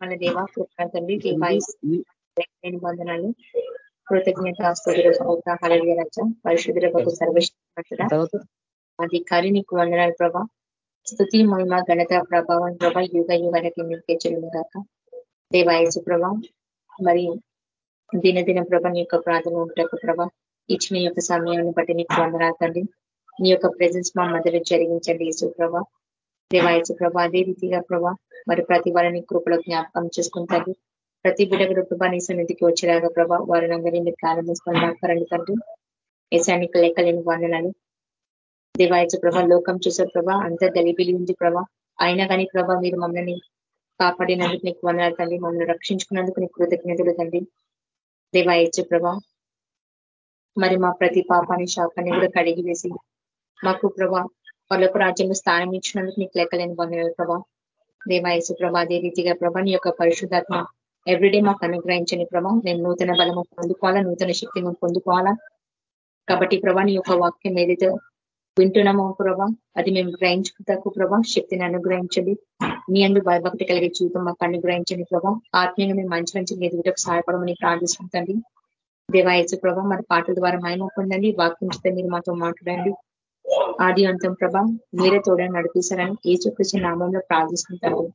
మన దేవా కృపణతండి దేవాయి బంధనాలు కృతజ్ఞత హళలియ రచ పరిశుద్ధులకు సర్వశ్వత అధికారి నీకు వందనాలు ప్రభా. స్థుతి మహిమ ఘనత ప్రభావం ప్రభా. యుగ యుగానికి మీకే చెల్లును కాక దేవాయసు ప్రభా మరి దినదిన ప్రభ నీ యొక్క ప్రార్థన ఉంటకు ప్రభా. ఇచ్చిన యొక్క సమయాన్ని బట్టి నీకు వందనాలు నీ యొక్క ప్రెజెన్స్ మా మధ్యలో జరిగించండి యేసు ప్రభా. దేవాయసు ప్రభా అదే రీతిగా ప్రభా మరి ప్రతి వారిని కృపలో జ్ఞాపకం చేసుకుంటారు ప్రతి బిడ్డ ప్రభా నీ సన్నిధికి వచ్చేలాగా ప్రభా వారిని అందరినీ మీరు ప్రారంభిస్తున్న తండ్రి. ఏసానికి లెక్కలేని వందనాలు దేవాయచ ప్రభా లోకం చూసే ప్రభా అంత దళిబిలి ఉంది ప్రభా. అయినా కానీ ప్రభా మీరు మమ్మల్ని కాపాడినందుకు నీకు వందనాలు తండ్రి మమ్మల్ని రక్షించుకున్నందుకు నీకు కృతజ్ఞతలు తండ్రి. దేవాయచ ప్రభా మరి మా ప్రతి పాపాన్ని శాపాన్ని కూడా కడిగి వేసి మాకు ప్రభా వాళ్ళకు రాజ్యంలో స్థానం ఇచ్చినందుకు నీకు లెక్కలేని వందనాలు ప్రభా. దేవాయసు ప్రభా అదే రీతిగా ప్రభా నీ యొక్క పరిశుద్ధాత్మ ఎవ్రీడే మాకు అనుగ్రహించని ప్రభా. మేము నూతన బలము పొందుకోవాలా నూతన శక్తిని పొందుకోవాలా. కాబట్టి ప్రభా నీ యొక్క వాక్యం ఏదైతే వింటున్నామో ప్రభా అది మేము గ్రహించుకుంటకు ప్రభా శక్తిని అనుగ్రహించండి. మీ అందు భయభక్తి కలిగే జీవితం మాకు అనుగ్రహించండి ప్రభా. ఆత్మీయంగా మేము మంచి మంచి ఎదుగుటకు సహాయపడమని ప్రార్థిస్తుంటండి దేవాయసు ప్రభా మరి పాటల ద్వారా మహిమ పొందండి వాక్యం మీరు మాతో మాట్లాడండి. ఆది అంతం ప్రభా మీరే తోడని నడిపిస్తారని ఏ చెప్పేసి నామంలో ప్రార్థిస్తుంటారు.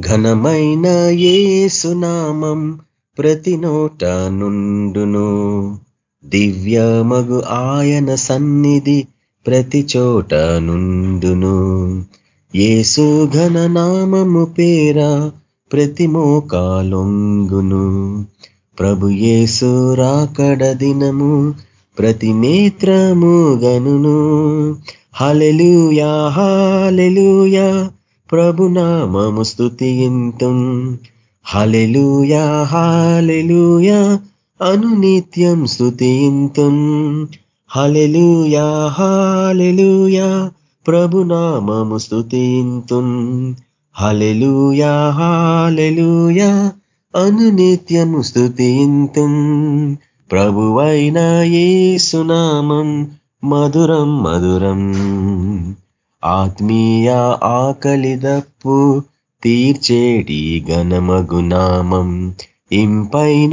ఘనమైన ఏసునామం ప్రతి నోట నుండును. దివ్యమగు ఆయన సన్నిధి ప్రతి చోట నుండును. ఏసు ఘననామము పేర ప్రతి మోకాలొంగును. ప్రభు ఏసు రాకడ దినము ప్రతి నేత్రము గనును. హలెలుయా హాలెలుయా ప్రభునామము స్థుతియింతుం హలెలుయా హాలెలుయా అనునిత్యం స్థుతియింతుం హలెలుయా హాలెలుయా ప్రభునామము స్థుతియింతుం హలెలుయా హాలెలుయా అనునిత్యం స్థుతియింతుం ప్రభువైన సునామం మధురం మధురం. ఆత్మీయ ఆకలిదప్పు తీర్చేటి గణమగునామం ఇంపైన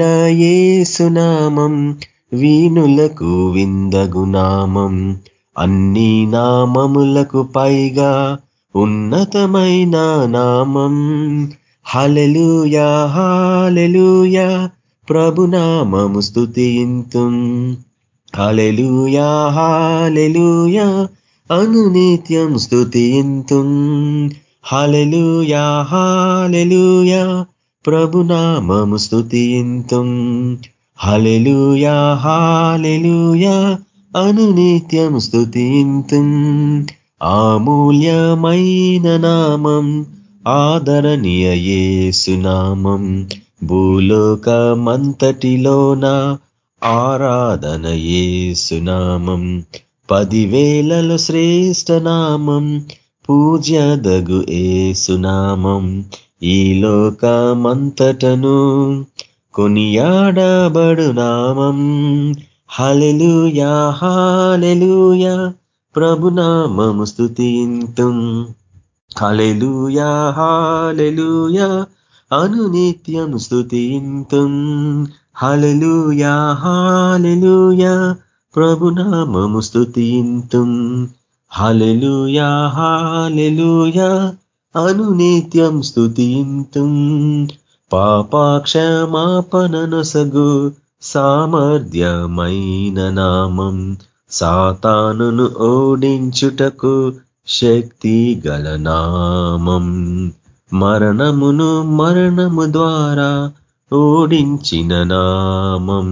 సునామం వీణులకు విందగునామం అన్ని నామములకు పైగా ఉన్నతమైన నామం. హలలుయా హాలలుయా ప్రభునామము స్థుతింతుం హలెలుయా హాలెలుయా అనునిత్యం స్థుతింతుం హలెలుయా హాలెలుయా ప్రభునామము స్థుతింతుం హలెలుయా హాలెలుయా అనునిత్యం స్థుతింతుం ఆమూల్యమైన నామం ఆదరణీయ సునామం భూలోకమంతటిలోన? ఆరాధన ఏసునామం పదివేలలో శ్రేష్ఠ నామం. పూజ్యదగు ఏసునామం ఈ లోకమంతటను కొనియాడబడు నామం. హలెలుయా హాలెలుయా ప్రభునామము స్థుతింతుం హలెలుయా హాలెలుయా అనునిత్యం స్థుతింతుం హలలుయా హాలలుయా ప్రభునామము స్థుతింతుం హలలుయా హాలలుయా అనునిత్యం స్థుతింతుం పాపాక్షమాపణనొసగు సామర్థ్యమైన నామం. సాతానును ఓడించుటకు శక్తి గల నామం. మరణమును మరణము ద్వారా ఓడించిన నామం.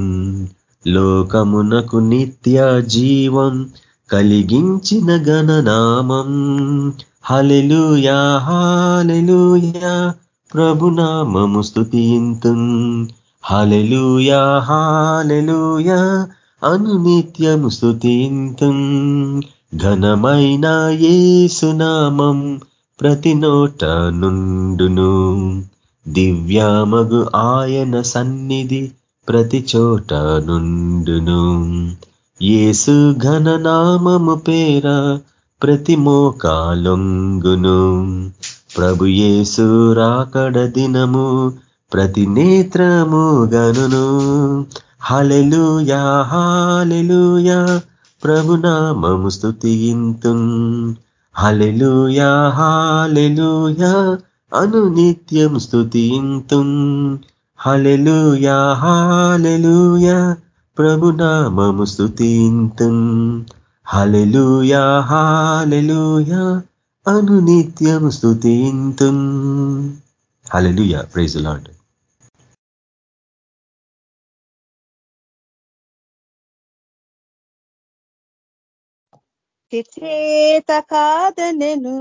లోకమునకు నిత్య జీవం కలిగించిన గణనామం హలెలుయా హాలెలుయా ప్రభునామము స్థుతింతు హలెలుయా హాలెలుయా అనునిత్యము స్థుతింతు ఘనమైన ఏసునామం ప్రతి నోట నుండును. దివ్యామగు ఆయన సన్నిధి ప్రతి చోట నుండును. ఏసు ఘననామము పేర ప్రతి మోకాలొంగును. ప్రభు యేసు రాకడ దినము ప్రతి నేత్రము గనును. హలెలుయా హాలెలుయా ప్రభునామము స్థుతియింతున్ హలెలుయా హాలెలుయా అను నిత్యం స్థుతియింతున్ హలెలుయా హాలెలుయా ప్రభునామము స్థుతియింతున్ హలెలుయా హాలెలుయా అను నిత్యం స్థుతియింతున్ హలెలుయా ప్రైజ్ లాడ్ చేత కాదనెను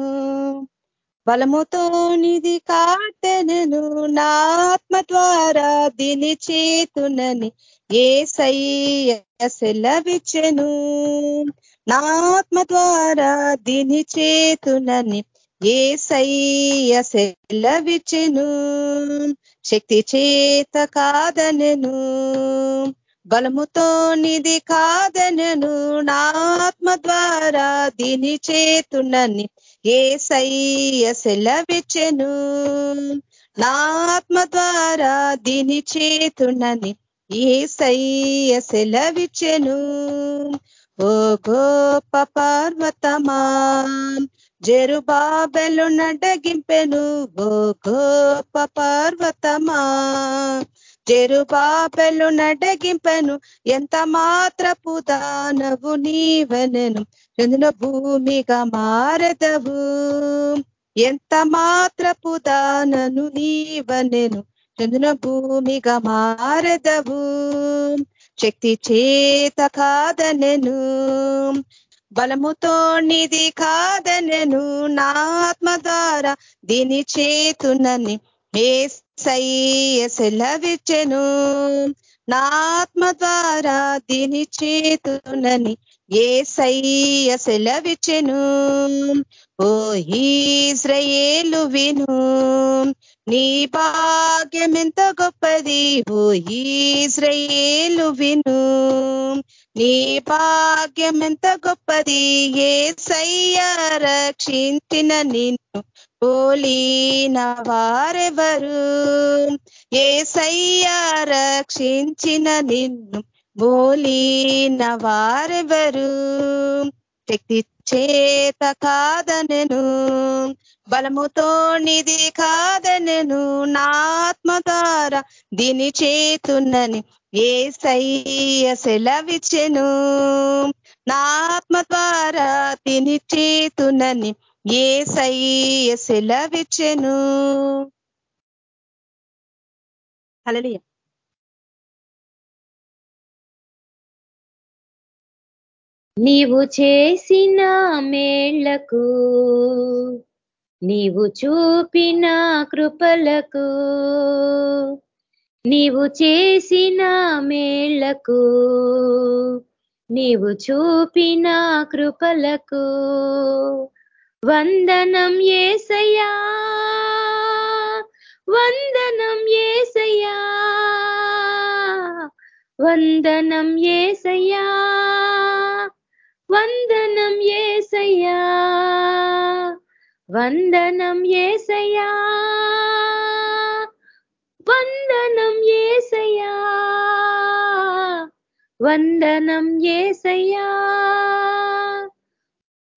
బలముతో నిధి కాటెనెను. నా ఆత్మ ద్వారా దిని చేతునని ఏ సెలవిచ్చెను. నా ఆత్మ ద్వారా దిని చేతునని ఏ సెలవిచ్చెను. శక్తి చేత కాదనెను. బలముతో నిది కాదనను నాత్మ ద్వారా దీని చేతునని ఏ సయ్య సెలవిచ్చెను నాత్మ ద్వారా దీని చేతునని ఏ సయ్య సెలవిచ్చెను. ఓ గోప పార్వతమా జరుబాబెలు నడగింపెను ఓ గోప పార్వతమా జరుబాబెలు నడగింపెను ఎంత మాత్రపు దానవు నీవనను. చంద్ర భూమిగా మారదవు ఎంత మాత్రపు దానను నీవనెను. చంద్ర భూమిగా మారదవు శక్తి చేత కాదనెను. బలముతో నిధి కాదనెను నా ఆత్మ ద్వారా దీని చేతునని. ఏ సెలవిచ్చెను. నా ఆత్మ ద్వారా దీని చేతునని ఏ సయ్య సెలవిచ్చెను. ఓ ఈశ్రయేలు విను. నీ భాగ్యం ఎంత గొప్పది. ఓ ఈశ్రయేలు విను. నీ భాగ్యం ఎంత గొప్పది. ఏ సయ్య రక్షించిన నిన్ను పోలీన వారెవరు ఏ సయ్యా రక్షించిన నిన్ను. బోలీన వారెవరు శక్తి చేత కాదనెను. బలముతో నిధి కాదనెను నాత్మ ద్వారా దీని చేతున్నని ఏ సయ్య సెలవిచ్చెను నాత్మ ద్వారా తిని చేతునని ఏ సయ్య సెలవిచ్చెను? హలలియ నీవు చేసిన మేళ్ళకు నీవు చూపిన కృపలకు నీవు చేసిన మేళ్ళకు నీవు చూపిన కృపలకు వందనం ఏసయ్యా వందనం ఏసయ్యా వందనం ఏసయ్యా వందనం ఏసయ్యా వందనం ఏసయ్యా వందనం ఏసయ్యా వందనం ఏసయ్యా.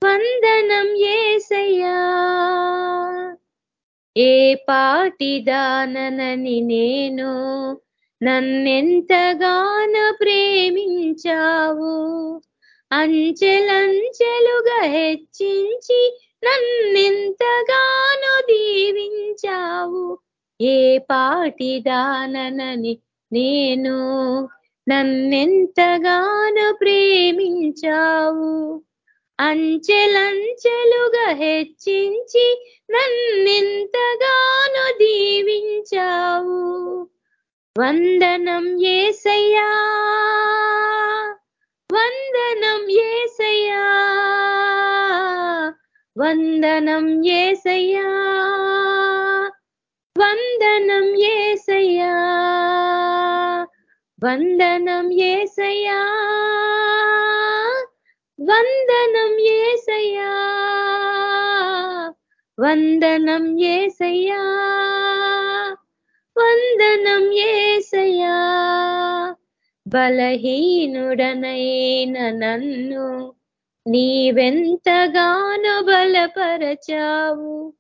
వందనం ఏసయ్యా. ఏ పాటిదానని నేను నన్నెంతగానో ప్రేమించావు. అంచెలంచెలుగా హెచ్చించి నన్నెంతగానో దీవించావు. ఏ పాటిదానని నేను నన్నెంతగానో ప్రేమించావు. అంచెలంచెలుగా హెచ్చించి నన్నెంతగానో దీవించావు. వందనం ఏసయ్యా వందనం ఏసయ్యా వందనం ఏసయ్యా వందనం ఏసయ్యా వందనం ఏసయ్యా. వందనం ఏసయ్యా. వందనం ఏసయ్యా. వందనం ఏసయ్యా. బలహీనుడనైన నన్ను నీవెంతగానో బలపరచావు.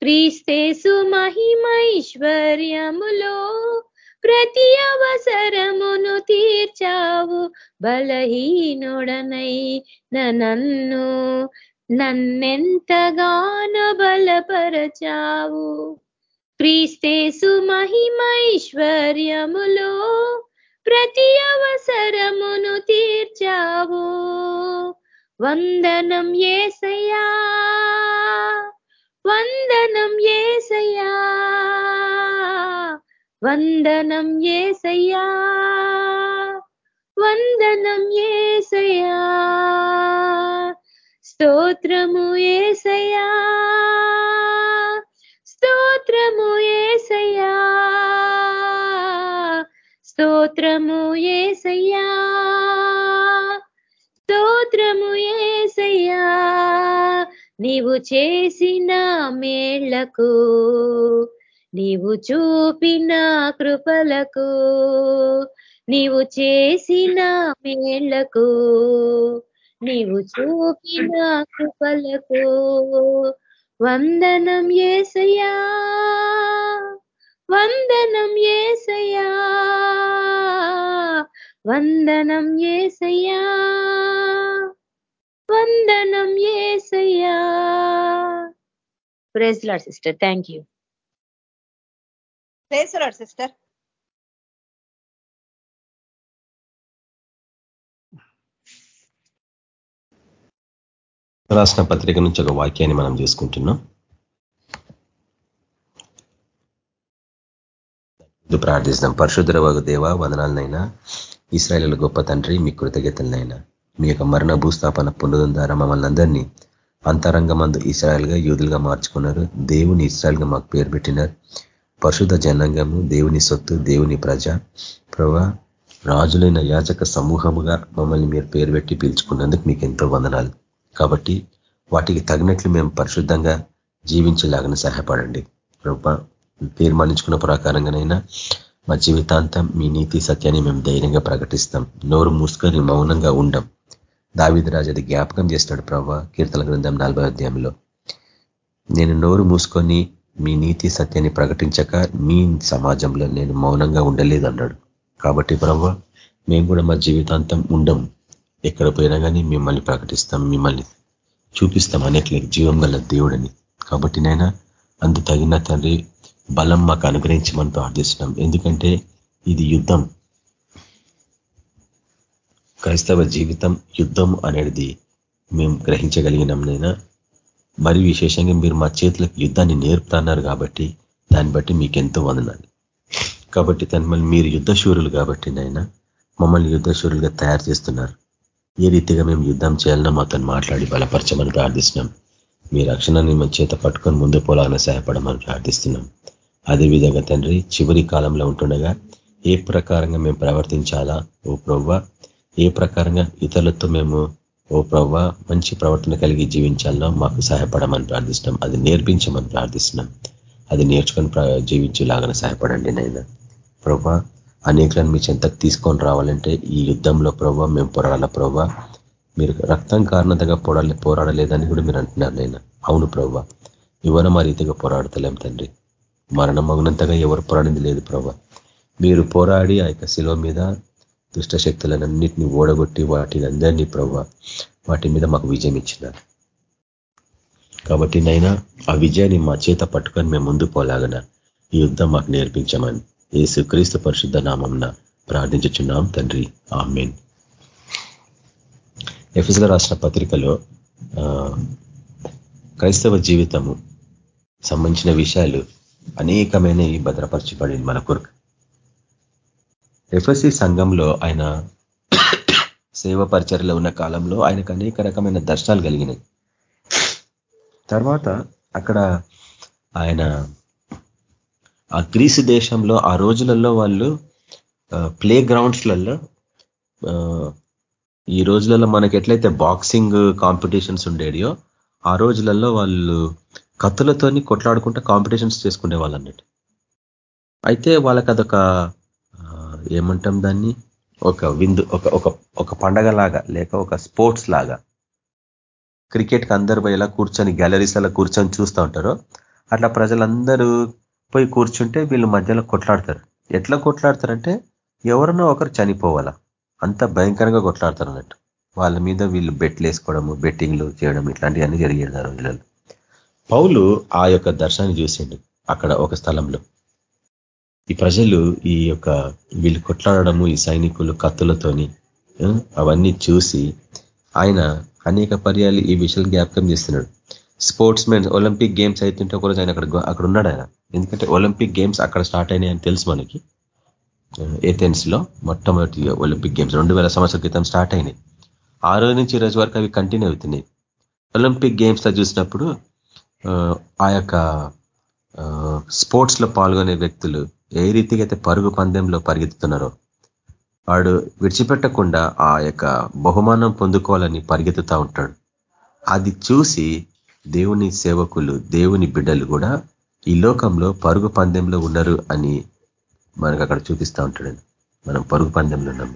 క్రీస్తేసు మహిమైశ్వర్యములో ప్రతి అవసరమును తీర్చావు. బలహీనుడనై నన్ను నన్నెంతగానో బలపరచావు. క్రీస్తేసు మహిమైశ్వర్యములో ప్రతి అవసరమును తీర్చావు. వందనం ఏసయా వందనం ఏసయా వందనం ఏసయ్యా వందనం ఏసయ్యా. స్తోత్రము ఏసయ్యా స్తోత్రము ఏసయ్యా. స్తోత్రము ఏసయ్యా స్తోత్రము ఏసయ్యా. నీవు చేసిన మేళ్ళకు నీవు చూపిన కృపలకు నీవు చేసిన మేళ్ళకు నీవు చూపిన కృపలకు వందనం ఏసయా వందనం ఏసయా వందనం ఏసయా వందనం ఏసయా praise Lord sister thank you praise Lord sister. రాసిన పత్రిక నుంచి ఒక వాక్యాన్ని మనం చేసుకుంటున్నాం. ప్రార్థిస్తున్నాం పరశుద్ర దేవ వదనాలనైనా ఇస్రాయల్ గొప్ప తండ్రి మీ కృతజ్ఞతలనైనా మీ యొక్క మరణ భూస్థాపన పునరుదం ద్వారా మమ్మల్ని అందరినీ అంతరంగమందు ఇస్రాయల్గా యూదులుగా మార్చుకున్నారు. దేవుని ఇస్రాయల్గా మాకు పేరు పెట్టినారు. పరిశుద్ధ జనాంగము దేవుని సొత్తు దేవుని ప్రజ ప్రభా రాజులైన యాజక సమూహముగా మమ్మల్ని మీరు పేరు పెట్టి పీల్చుకున్నందుకు మీకు ఎంతో వందనాలు. కాబట్టి వాటికి తగినట్లు మేము పరిశుద్ధంగా జీవించేలాగానే సహాయపడండి. ప్రభా తీర్మానించుకున్న ప్రకారంగానైనా మా జీవితాంతం మీ నీతి సత్యాన్ని మేము ధైర్యంగా ప్రకటిస్తాం. నోరు మూసుకొని మౌనంగా ఉండం. దావిదరాజు అది జ్ఞాపకం చేస్తాడు ప్రభా కీర్తన గ్రంథం నలభై అధ్యాయంలో. నేను నోరు మూసుకొని మీ నీతి సత్యాన్ని ప్రకటించక మీ సమాజంలో నేను మౌనంగా ఉండలేదు అన్నాడు కాబట్టి ప్రభా మేము కూడా మా జీవితాంతం ఉండం. ఎక్కడ పోయినా కానీ మిమ్మల్ని ప్రకటిస్తాం మిమ్మల్ని చూపిస్తాం అనేట్లేదు జీవం గల దేవుడని. కాబట్టి నైనా అందు తగిన తండ్రి బలం మాకు అనుగ్రహించమని ప్రార్థిస్తున్నాం. ఎందుకంటే ఇది యుద్ధం. క్రైస్తవ జీవితం యుద్ధం అనేది మేము గ్రహించగలిగినాం నైనా మరి విశేషంగా మీరు మా చేతులకు యుద్ధాన్ని నేర్పుతున్నారు కాబట్టి దాన్ని బట్టి మీకు ఎంతో వందనాలు. కాబట్టి తను మళ్ళీ మీరు యుద్ధశూరులు కాబట్టి నాయన మమ్మల్ని యుద్ధశూరులుగా తయారు చేస్తున్నారు. ఏ రీతిగా మేము యుద్ధం చేయాలన్నా మాతో మాట్లాడి బలపరచమని ప్రార్థిస్తున్నాం. మీ రక్షణని మన చేత పట్టుకొని ముందు పోలాలని సహాయపడమని ప్రార్థిస్తున్నాం. అదేవిధంగా తండ్రి చివరి కాలంలో ఉంటుండగా ఏ ప్రకారంగా మేము ప్రవర్తించాలా? ఓ ప్రవ్వ ఏ ప్రకారంగా ఇతరులతో మేము ఓ ప్రవ్వ మంచి ప్రవర్తన కలిగి జీవించాలన్నా మాకు సహాయపడమని ప్రార్థిస్తున్నాం. అది నేర్పించమని ప్రార్థిస్తున్నాం. అది నేర్చుకొని జీవించేలాగానే సహాయపడండి నైనా ప్రభా అనేకలను మీ చెంతకు తీసుకొని రావాలంటే ఈ యుద్ధంలో ప్రభావ మేము పోరాడాల ప్రభావ మీరు రక్తం కారణంగా పోరాడలే పోరాడలేదని కూడా మీరు అంటున్నారు నాయన. అవును ప్రభావ ఇవన్న మా రీతిగా పోరాడతలేం తండ్రి. మరణమగినంతగా ఎవరు పోరాడింది లేదు ప్రభా మీరు పోరాడి ఆ యొక్క శిలువ మీద దుష్టశక్తులన్నింటినీ ఓడగొట్టి వాటిని అందరినీ ప్రవ్వ వాటి మీద మాకు విజయం ఇచ్చినారు. కాబట్టి నైనా ఆ విజయాన్ని మా చేత పట్టుకొని మేము ముందు పోలాగన ఈ యుద్ధం మాకు నేర్పించమని ఏసు క్రీస్తు పరిశుద్ధ నామంన ప్రార్థించుచున్నాం తండ్రి. ఆమెన్. ఎఫ్ఎస్ల రాష్ట్ర పత్రికలో క్రైస్తవ జీవితము సంబంధించిన విషయాలు అనేకమైన భద్రపరచబడింది. మన కొరకు ఎఫ్ఎస్సి సంఘంలో ఆయన సేవ పరిచర్లో ఉన్న కాలంలో ఆయనకు అనేక రకమైన దర్శనాలు కలిగినాయి. తర్వాత అక్కడ ఆయన ఆ గ్రీసు దేశంలో ఆ రోజులలో వాళ్ళు ప్లే గ్రౌండ్స్లలో ఈ రోజులలో మనకి ఎట్లయితే బాక్సింగ్ కాంపిటీషన్స్ ఉండేడియో ఆ రోజులలో వాళ్ళు కత్తులతోని కొట్లాడుకుంటూ కాంపిటీషన్స్ చేసుకునే వాళ్ళు అన్నట్టు అయితే వాళ్ళకి అదొక ఏమంటాం దాన్ని? ఒక విందు ఒక ఒక ఒక పండగ లాగా లేక ఒక స్పోర్ట్స్ లాగా. క్రికెట్కి అందరు పోయేలా కూర్చొని గ్యాలరీస్ అలా కూర్చొని చూస్తూ ఉంటారో అట్లా ప్రజలందరూ పోయి కూర్చుంటే వీళ్ళు మధ్యలో కొట్లాడతారు. ఎట్లా కొట్లాడతారంటే ఎవరన్నా ఒకరు చనిపోవాలా. అంత భయంకరంగా కొట్లాడతారు అన్నట్టు. వాళ్ళ మీద వీళ్ళు బెట్లు వేసుకోవడము బెట్టింగ్లు చేయడం ఇట్లాంటివన్నీ జరిగేది ఆ రోజులలో. పౌలు ఆ యొక్క దర్శనాన్ని చూసిండు అక్కడ ఒక స్థలంలో. ఈ ప్రజలు ఈ యొక్క వీళ్ళు కొట్లాడము ఈ సైనికులు కత్తులతోని అవన్నీ చూసి ఆయన అనేక పర్యాలు ఈ విషయాలు జ్ఞాపకం చేస్తున్నాడు. స్పోర్ట్స్ మెన్ ఒలింపిక్ గేమ్స్ అవుతుంటే ఒకరోజు ఆయన అక్కడ అక్కడ ఉన్నాడు ఆయన. ఎందుకంటే ఒలింపిక్ గేమ్స్ అక్కడ స్టార్ట్ అయినాయని తెలుసు మనకి. ఏథెన్స్లో మొట్టమొదటి ఒలింపిక్ గేమ్స్ రెండు వేల సంవత్సరాల క్రితం స్టార్ట్ అయినాయి. ఆ రోజు నుంచి ఈ రోజు వరకు అవి కంటిన్యూ అవుతున్నాయి. ఒలింపిక్ గేమ్స్లో చూసినప్పుడు ఆ యొక్క స్పోర్ట్స్లో పాల్గొనే వ్యక్తులు ఏ రీతిగా అయితే పరుగు పందెంలో పరిగెత్తుతున్నారో వాడు విడిచిపెట్టకుండా ఆ యొక్క బహుమానం పొందుకోవాలని పరిగెత్తుతూ ఉంటాడు. అది చూసి దేవుని సేవకులు దేవుని బిడ్డలు కూడా ఈ లోకంలో పరుగు పందెంలో ఉన్నారు అని మనకు అక్కడ చూపిస్తూ ఉంటాడు. మనం పరుగు పందెంలో ఉన్నాము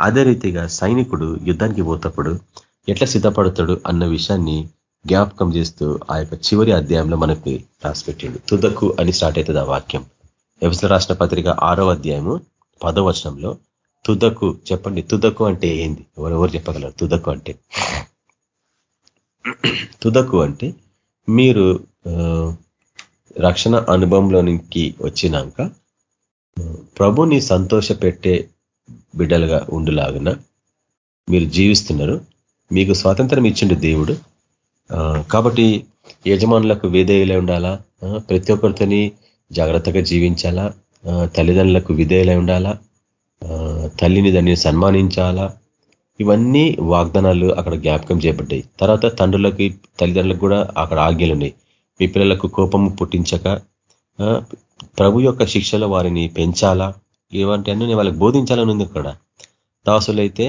అదే రీతిగా సైనికుడు యుద్ధానికి పోతప్పుడు ఎట్లా సిద్ధపడతాడు అన్న విషయాన్ని జ్ఞాపకం చేస్తూ ఆ యొక్క చివరి అధ్యాయంలో మనకి రాసిపెట్టిండు. తుదకు అని స్టార్ట్ అవుతుంది ఆ వాక్యం. వ్యవసాయ రాష్ట్ర పత్రిక ఆరో అధ్యాయము పదవచనంలో తుదకు చెప్పండి. తుదకు అంటే ఏంది? ఎవరెవరు చెప్పగలరు? తుదకు అంటే? తుదకు అంటే మీరు రక్షణ అనుభవంలోనికి వచ్చినాక ప్రభుని సంతోష పెట్టే బిడ్డలుగా ఉండులాగున మీరు జీవిస్తున్నారు. మీకు స్వాతంత్రం ఇచ్చిండు దేవుడు. కాబట్టి యజమానులకు వేదేలే ఉండాలా? ప్రతి ఒక్కరితోని జాగ్రత్తగా జీవించాలా? తల్లిదండ్రులకు విధేయులై ఉండాలా? తల్లిని దాన్ని సన్మానించాలా? ఇవన్నీ వాగ్దానాలు అక్కడ జ్ఞాపకం చేయబడ్డాయి తర్వాత తండ్రులకి తల్లిదండ్రులకు కూడా అక్కడ ఆజ్ఞలు ఉన్నాయి. మీ పిల్లలకు కోపము పుట్టించక ప్రభు యొక్క శిక్షలో వారిని పెంచాలా? ఇవంటి అన్ని వాళ్ళకి బోధించాలని ఉంది అక్కడ. దాసులైతే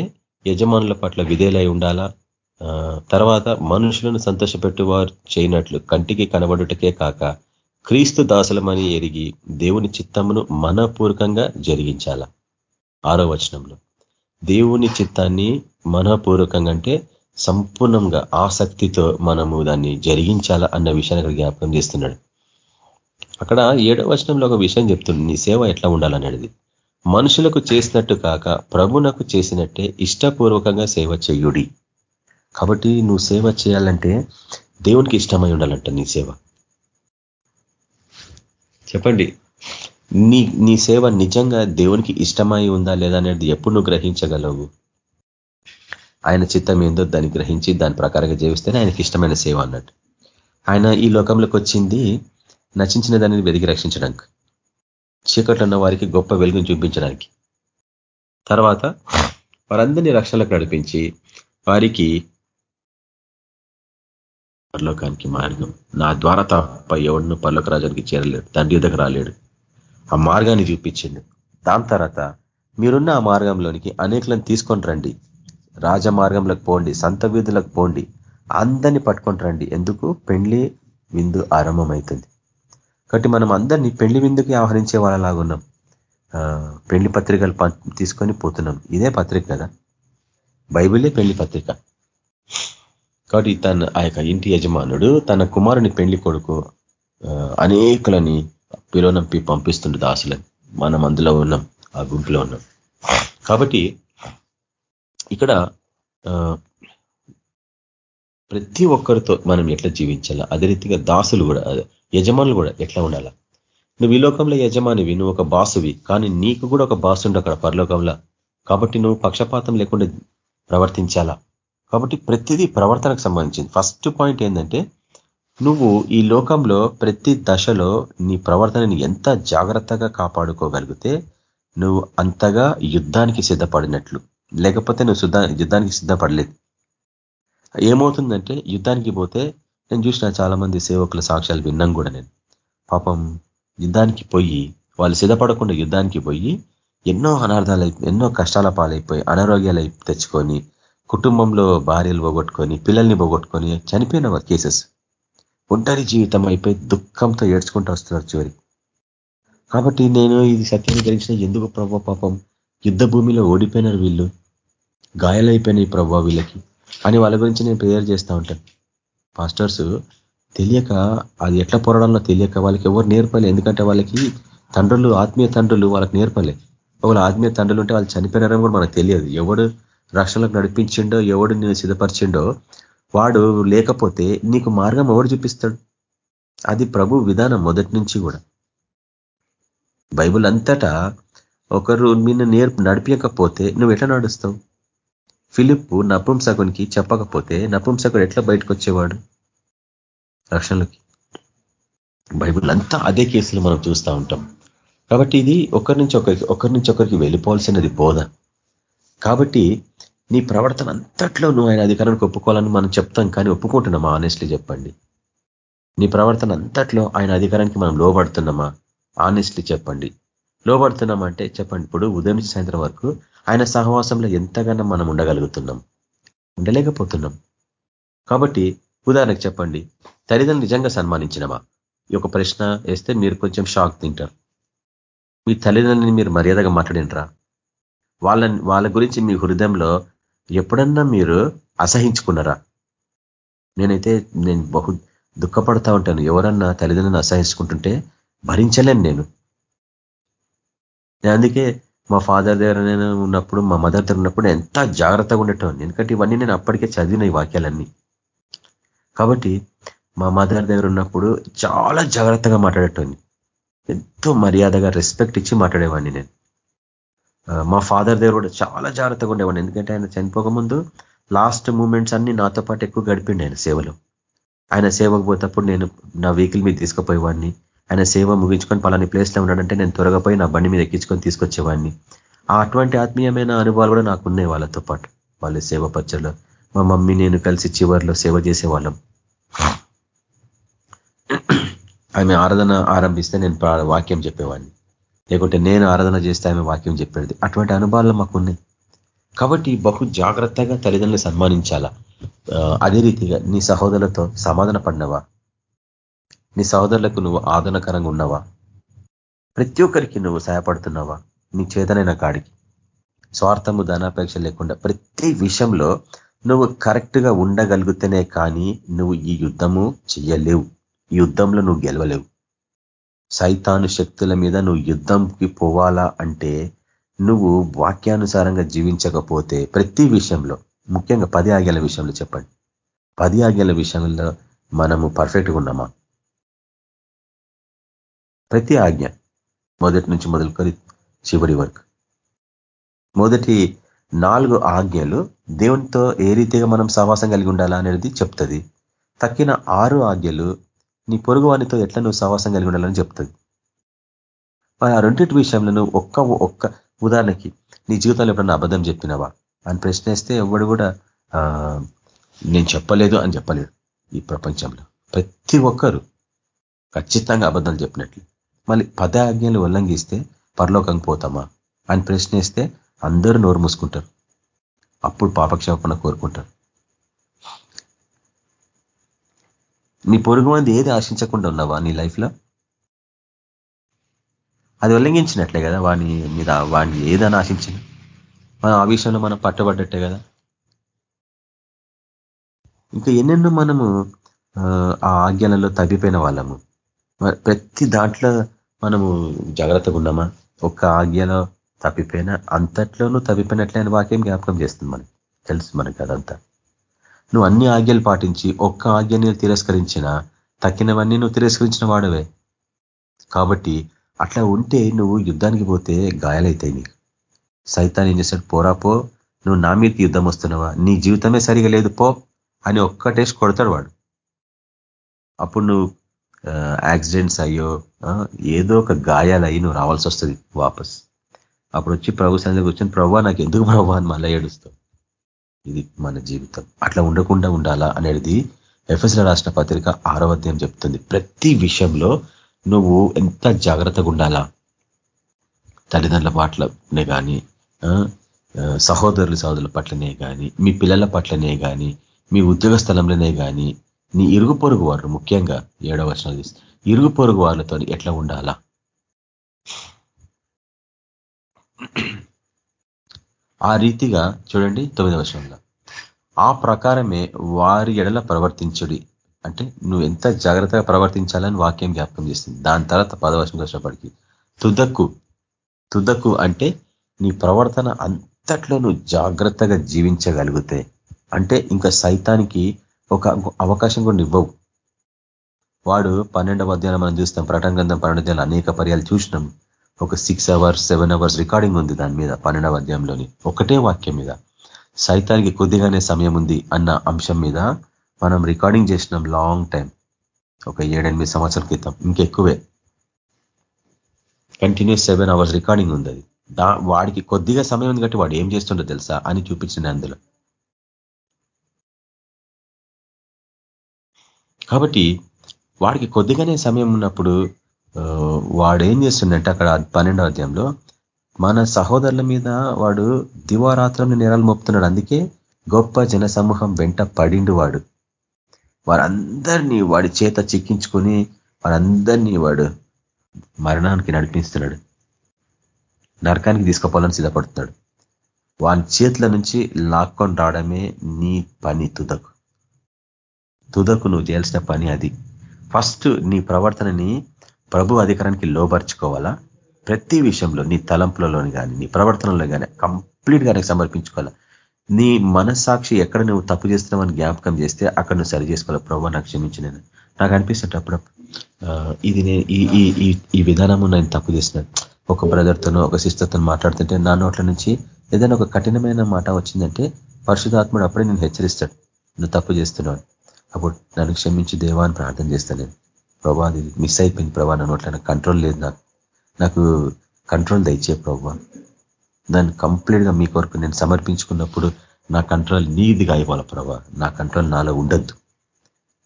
యజమానుల పట్ల విధేలై ఉండాలా? తర్వాత మనుషులను సంతోషపెట్టు వారు చేయనట్లు కంటికి కనబడుటకే కాక క్రీస్తు దాసులమని ఎరిగి దేవుని చిత్తమును మనపూర్వకంగా జరిగించాల? ఆరో వచనంలో. దేవుని చిత్తాన్ని మనపూర్వకంగా అంటే సంపూర్ణంగా ఆసక్తితో మనము దాన్ని జరిగించాలా అన్న విషయాన్ని అక్కడ జ్ఞాపకం చేస్తున్నాడు. అక్కడ ఏడో వచనంలో ఒక విషయం చెప్తుంది. నీ సేవ ఎట్లా ఉండాలనేది? మనుషులకు చేసినట్టు కాక ప్రభునకు చేసినట్టే ఇష్టపూర్వకంగా సేవ చేయుడి. కాబట్టి నువ్వు సేవ చేయాలంటే దేవునికి ఇష్టమై ఉండాలంట నీ సేవ. చెప్పండి. నీ నీ సేవ నిజంగా దేవునికి ఇష్టమై ఉందా లేదా అనేది ఎప్పుడు నువ్వు గ్రహించగలవు? ఆయన చిత్తం ఏందో దాన్ని గ్రహించి దాని ప్రకారంగా జీవిస్తేనే ఆయనకి ఇష్టమైన సేవ అన్నట్టు. ఆయన ఈ లోకంలోకి వచ్చింది నచించిన దానిని వెతికి రక్షించడానికి. చీకట్లో ఉన్న వారికి గొప్ప వెలుగుని చూపించడానికి. తర్వాత వారందరినీ రక్షణలకు నడిపించి వారికి పరలోకానికి మార్గం. నా ద్వారా తప్ప ఎవడును పర్లోక రాజానికి చేరలేడు. తండ్రి దగ్గర రాలేడు. ఆ మార్గాన్ని చూపించింది దాని తర్వాత మీరున్న ఆ మార్గంలోనికి అనేకలను తీసుకొని రండి. రాజ మార్గంలోకి పోండి సంత వీధులకు పోండి. అందరినీ పట్టుకొని రండి. ఎందుకు? పెండ్లి విందు ఆరంభమవుతుంది. కాబట్టి మనం అందరినీ పెళ్ళి విందుకి ఆహరించే వాళ్ళలాగున్నాం పెళ్ళి పత్రికలు తీసుకొని పోతున్నాం. ఇదే పత్రిక కదా. బైబిలే పెళ్ళి పత్రిక. కాబట్టి తన ఆ యొక్క ఇంటి యజమానుడు తన కుమారుని పెళ్ళి కొడుకు అనేకులని పిలువనంపి పంపిస్తుండే దాసులని మనం అందులో ఉన్నాం ఆ గుంపులో ఉన్నాం. కాబట్టి ఇక్కడ ప్రతి ఒక్కరితో మనం ఎట్లా జీవించాలా? అదే రీతిగా దాసులు కూడా యజమానులు కూడా ఎట్లా ఉండాలా? నువ్వు ఈ లోకంలో యజమానివి నువ్వు ఒక బాసువి కానీ నీకు కూడా ఒక బాసు ఉండు అక్కడ పరలోకంలో. కాబట్టి నువ్వు పక్షపాతం లేకుండా ప్రవర్తించాలా? కాబట్టి ప్రతిదీ ప్రవర్తనకు సంబంధించింది. ఫస్ట్ పాయింట్ ఏంటంటే నువ్వు ఈ లోకంలో ప్రతి దశలో నీ ప్రవర్తనని ఎంత జాగ్రత్తగా కాపాడుకోగలిగితే నువ్వు అంతగా యుద్ధానికి సిద్ధపడినట్లు. లేకపోతే నువ్వు యుద్ధానికి సిద్ధపడలేదు. ఏమవుతుందంటే యుద్ధానికి పోతే నేను చూసిన చాలా మంది సేవకుల సాక్ష్యాలు విన్నాం కూడా నేను. పాపం యుద్ధానికి పోయి వాళ్ళు సిద్ధపడకుండా యుద్ధానికి పోయి ఎన్నో అనార్థాలు ఎన్నో కష్టాల పాలైపోయి అనారోగ్యాలు తెచ్చుకొని కుటుంబంలో భార్యలు పోగొట్టుకొని పిల్లల్ని పోగొట్టుకొని చనిపోయిన కేసెస్. ఒంటరి జీవితం అయిపోయి దుఃఖంతో ఏడ్చుకుంటూ వస్తున్నారు చివరికి కాబట్టి నేను ఇది సత్యాన్ని గ్రహించిన ఎందుకు ప్రభావ పాపం? యుద్ధ భూమిలో ఓడిపోయినారు వీళ్ళు. గాయాలైపోయినాయి ప్రభావ వీళ్ళకి. అని వాళ్ళ గురించి నేను ప్రేయర్ చేస్తూ ఉంటాను. పాస్టర్స్ తెలియక అది ఎట్లా పోరాడాలో తెలియక వాళ్ళకి ఎవరు నేర్పలే. ఎందుకంటే వాళ్ళకి తండ్రులు ఆత్మీయ తండ్రులు వాళ్ళకి నేర్పలే. ఒకవేళ ఆత్మీయ తండ్రులు ఉంటే వాళ్ళు చనిపోయినారని కూడా మనకు తెలియదు. ఎవడు రక్షణలకు నడిపించిండో ఎవడు నేను సిద్ధపరిచిండో వాడు లేకపోతే నీకు మార్గం ఎవడు చూపిస్తాడు? అది ప్రభు విధానం మొదటి నుంచి కూడా. బైబుల్ అంతటా ఒకరు నిన్ను నేర్పు నడిపించకపోతే నువ్వు ఎట్లా నడుస్తావు? ఫిలిప్ నపుంసకునికి చెప్పకపోతే నపుంసకుడు ఎట్లా బయటకు వచ్చేవాడు? రక్షణలకి. బైబుల్ అంతా అదే కేసులు మనం చూస్తూ ఉంటాం. కాబట్టి ఇది ఒకరి నుంచి ఒకరికి ఒకరి నుంచి ఒకరికి వెళ్ళిపోవాల్సినది బోధ. కాబట్టి నీ ప్రవర్తన అంతట్లో నువ్వు ఆయన అధికారానికి ఒప్పుకోవాలని మనం చెప్తాం కానీ ఒప్పుకుంటున్నామా? ఆనెస్ట్లీ చెప్పండి. నీ ప్రవర్తన అంతట్లో ఆయన అధికారానికి మనం లోబడుతున్నామా? ఆనెస్ట్లీ చెప్పండి. లోబడుతున్నామంటే చెప్పండి ఇప్పుడు ఉదయం నుంచి సాయంత్రం వరకు ఆయన సహవాసంలో ఎంతగానో మనం ఉండగలుగుతున్నాం. ఉండలేకపోతున్నాం. కాబట్టి ఉదాహరణకు చెప్పండి తల్లిదండ్రులు నిజంగా సన్మానించినమా ఈ ఒక ప్రశ్న వేస్తే మీరు కొంచెం షాక్ తింటారు. మీ తల్లిదండ్రులని మీరు మర్యాదగా మాట్లాడినరా? వాళ్ళ వాళ్ళ గురించి మీ హృదయంలో ఎప్పుడన్నా మీరు అసహించుకున్నారా? నేనైతే నేను బహు దుఃఖపడతా ఉంటాను. ఎవరన్నా తల్లిదండ్రులను అసహించుకుంటుంటే భరించలేను నేను. నేను అందుకే మా ఫాదర్ దగ్గర నేను ఉన్నప్పుడు మా మదర్ దగ్గర ఉన్నప్పుడు ఎంత జాగ్రత్తగా ఉండేటోని. ఎందుకంటే ఇవన్నీ నేను అప్పటికే చదివిన ఈ వాక్యాలన్నీ. కాబట్టి మా మదర్ దగ్గర ఉన్నప్పుడు చాలా జాగ్రత్తగా మాట్లాడేటోని. ఎంతో మర్యాదగా రెస్పెక్ట్ ఇచ్చి మాట్లాడేవాడిని నేను. మా ఫాదర్ దగ్గర కూడా చాలా జాగ్రత్తగా ఉండేవాడిని. ఎందుకంటే ఆయన చనిపోకముందు లాస్ట్ మూమెంట్స్ అన్ని నాతో పాటు ఎక్కువ గడిపిండి ఆయన సేవలో. ఆయన సేవకు పోతప్పుడు నేను నా వెహికల్ మీద తీసుకుపోయేవాడిని. ఆయన సేవ ముగించుకొని పలాని ప్లేస్లో ఉన్నాడంటే నేను త్వరగా పోయి నా బండి మీద ఎక్కించుకొని తీసుకొచ్చేవాడిని. అటువంటి ఆత్మీయమైన అనుభవాలు కూడా నాకు ఉన్నాయి వాళ్ళతో పాటు వాళ్ళ సేవ పచ్చలో మా మమ్మీ నేను కలిసి చివరిలో సేవ చేసేవాళ్ళం. ఆమె ఆరాధన ఆరంభిస్తే నేను వాక్యం చెప్పేవాడిని. లేకుంటే నేను ఆరాధన చేస్తే ఆమె వాక్యం చెప్పేది. అటువంటి అనుభవాలు మాకు ఉన్నాయి. కాబట్టి బహు జాగ్రత్తగా తల్లిదండ్రులు సన్మానించాలా? అదే రీతిగా నీ సహోదరులతో సమాధాన పడినవా? నీ సహోదరులకు నువ్వు ఆదరణకరంగా ఉన్నావా? ప్రతి ఒక్కరికి నువ్వు సహాయపడుతున్నావా? నీ చేతనైన కాడికి. స్వార్థము ధనాపేక్ష లేకుండా ప్రతి విషయంలో నువ్వు కరెక్ట్గా ఉండగలిగితేనే కానీ నువ్వు ఈ యుద్ధము చెయ్యలేవు. ఈ యుద్ధంలో నువ్వు గెలవలేవు. సైతాను శక్తుల మీద నువ్వు యుద్ధంకి పోవాలా అంటే నువ్వు వాక్యానుసారంగా జీవించకపోతే ప్రతి విషయంలో ముఖ్యంగా పది ఆజ్ఞల విషయంలో చెప్పండి. పది ఆజ్ఞల విషయంలో మనము పర్ఫెక్ట్గా ఉన్నామా? ప్రతి ఆజ్ఞ మొదటి నుంచి మొదలుకొని చివరి వరకు. మొదటి నాలుగు ఆజ్ఞలు దేవునితో ఏ రీతిగా మనం సహవాసం కలిగి ఉండాలా అనేది చెప్తుంది. తక్కిన ఆరు ఆజ్ఞలు నీ పొరుగు వారితో ఎట్లా నువ్వు సహవాసం కలిగి ఉండాలని చెప్తుంది. మరి ఆ రెండింటి విషయంలో నువ్వు ఒక్క ఒక్క ఉదాహరణకి నీ జీవితంలో ఎప్పుడన్నా అబద్ధం చెప్పినావా? అని ప్రశ్నిస్తే ఎవడు కూడా నేను చెప్పలేదు అని చెప్పలేడు ఈ ప్రపంచంలో. ప్రతి ఒక్కరు ఖచ్చితంగా అబద్ధాలు చెప్పినట్లు. మళ్ళీ పదాజ్ఞలు ఉల్లంఘిస్తే పరలోకం పోతామా? అని ప్రశ్నిస్తే అందరూ నోరు మూసుకుంటారు. అప్పుడు పాపక్షేపణ కోరుకుంటారు. నీ పొరుగు మంది ఏది ఆశించకుండా ఉన్నావా నీ లైఫ్లో? అది ఉల్లంఘించినట్లే కదా వాడిని మీద వాడిని ఏదని ఆశించిన? మనం ఆ విషయంలో మనం పట్టబడ్డట్టే కదా? ఇంకా ఎన్నెన్నో మనము ఆ ఆజ్ఞలలో తగ్గిపోయిన వాళ్ళము. ప్రతి దాంట్లో మనము జాగ్రత్తగా ఉన్నామా? ఒక్క ఆజ్ఞలో తప్పిపోయినా అంతట్లోనూ తప్పిపోయినట్లే అని వాక్యం జ్ఞాపకం చేస్తుంది మనకి. తెలుసు మనకి అదంతా. నువ్వు అన్ని ఆజ్ఞలు పాటించి ఒక్క ఆజ్ఞని తిరస్కరించిన తక్కినవన్నీ నువ్వు తిరస్కరించిన వాడవే. కాబట్టి అట్లా ఉంటే నువ్వు యుద్ధానికి పోతే గాయాలైతాయి నీకు. సైతాన్ని ఏం చేశాడు పోరాపో నువ్వు నా మీదకి యుద్ధం వస్తున్నావా? నీ జీవితమే సరిగా లేదు పో అని ఒక్కటేసి కొడతాడు వాడు. అప్పుడు నువ్వు యాక్సిడెంట్స్ అయ్యో ఏదో ఒక గాయాలయ్యి నువ్వు రావాల్సి వస్తుంది వాపస్. అప్పుడు వచ్చి ప్రభు సందర్భం వచ్చిన ప్రభావ నాకు ఎందుకు ప్రభావ అని మళ్ళీ ఏడుస్తావు. ఇది మన జీవితం. అట్లా ఉండకుండా ఉండాలా అనేది ఎఫ్ఎస్ల రాష్ట్ర పత్రిక ఆరో అధ్యాయం చెప్తుంది. ప్రతి విషయంలో నువ్వు ఎంత జాగ్రత్తగా ఉండాలా? తల్లిదండ్రుల పట్లనే కానీ సహోదరుల సహోదరుల పట్లనే కానీ మీ పిల్లల పట్లనే కానీ మీ ఉద్యోగ స్థలంలోనే కానీ నీ ఇరుగు పొరుగు వారు ముఖ్యంగా ఏడవ వర్షాలు ఇరుగు పొరుగు వాళ్ళతో ఎట్లా ఉండాలా? ఆ రీతిగా చూడండి తొమ్మిదవ వర్షంలో ఆ ప్రకారమే వారి ఎడల ప్రవర్తించుడి. అంటే నువ్వు ఎంత జాగ్రత్తగా ప్రవర్తించాలని వాక్యం జ్ఞాపకం చేస్తుంది. దాని తర్వాత పదవర్షం కష్టపడికి తుదక్కు తుదకు అంటే నీ ప్రవర్తన అంతట్లో నువ్వు జాగ్రత్తగా జీవించగలిగితే. అంటే ఇంకా సైతానికి ఒక అవకాశం కూడా ఇవ్వవు. వాడు పన్నెండవ అధ్యాయం మనం చూస్తాం ప్రటంగంధం పన్నెండు అనేక పర్యాలు చూసినాం. ఒక six hours seven hours recording ఉంది దాని మీద పన్నెండవ అధ్యాయంలోని. ఒకటే వాక్యం మీద. సైతానికి కొద్దిగానే సమయం ఉంది అన్న అంశం మీద మనం రికార్డింగ్ చేసినాం లాంగ్ టైం ఒక ఏడెనిమిది సంవత్సరాల క్రితం ఇంకెక్కువే. కంటిన్యూస్ సెవెన్ అవర్స్ రికార్డింగ్ ఉంది అది. దా వాడికి కొద్దిగా సమయం ఉంది కాబట్టి వాడు ఏం చేస్తుండో తెలుసా అని చూపించింది అందులో. కాబట్టి వాడికి కొద్దిగానే సమయం ఉన్నప్పుడు వాడు ఏం చేస్తుండంటే అక్కడ పన్నెండో అధ్యాయంలో మన సహోదరుల మీద వాడు దివారాత్రంలో నేరాలు మోపుతున్నాడు. అందుకే గొప్ప జన సమూహం వెంట పడిండు వాడు. వారందరినీ వాడి చేత చిక్కించుకొని వారందరినీ వాడు మరణానికి నడిపిస్తున్నాడు. నరకానికి తీసుకుపోవాలని సిద్ధపడుతున్నాడు. వాని చేతుల నుంచి లాక్కొని రావడమే నీ పని తుదకు. తుదకు నువ్వు చేయాల్సిన పని అది. ఫస్ట్ నీ ప్రవర్తనని ప్రభు అధికారానికి లోపరుచుకోవాలా ప్రతి విషయంలో నీ తలంపులలోని కానీ నీ ప్రవర్తనలో కానీ కంప్లీట్గా సమర్పించుకోవాలా? నీ మనస్సాక్షి ఎక్కడ నువ్వు తప్పు చేస్తున్నావని జ్ఞాపకం చేస్తే అక్కడ నువ్వు సరి చేసుకోవాలి? ప్రభు నాకు క్షమించి నేను నాకు అనిపిస్తుంటే అప్పుడు ఇది ఈ ఈ విధానము నేను తప్పు చేసినాను ఒక బ్రదర్తోనో ఒక సిస్టర్తో మాట్లాడుతుంటే నా నోట్ల నుంచి ఏదైనా ఒక కఠినమైన మాట వచ్చిందంటే పరిశుధాత్ముడు అప్పుడే నేను హెచ్చరిస్తాడు. నువ్వు తప్పు చేస్తున్నావు అప్పుడు నన్ను క్షమించి దేవాన్ని ప్రార్థన చేస్తాను నేను. ప్రభా అది మిస్ అయిపోయింది ప్రభా నా నోట్ల కంట్రోల్ లేదు. నాకు నాకు కంట్రోల్ దయచే ప్రభా. దాన్ని కంప్లీట్గా మీ కొరకు నేను సమర్పించుకున్నప్పుడు నా కంట్రోల్ నీదిగా అయిపోవాలి ప్రభా. నా కంట్రోల్ నాలో ఉండద్దు.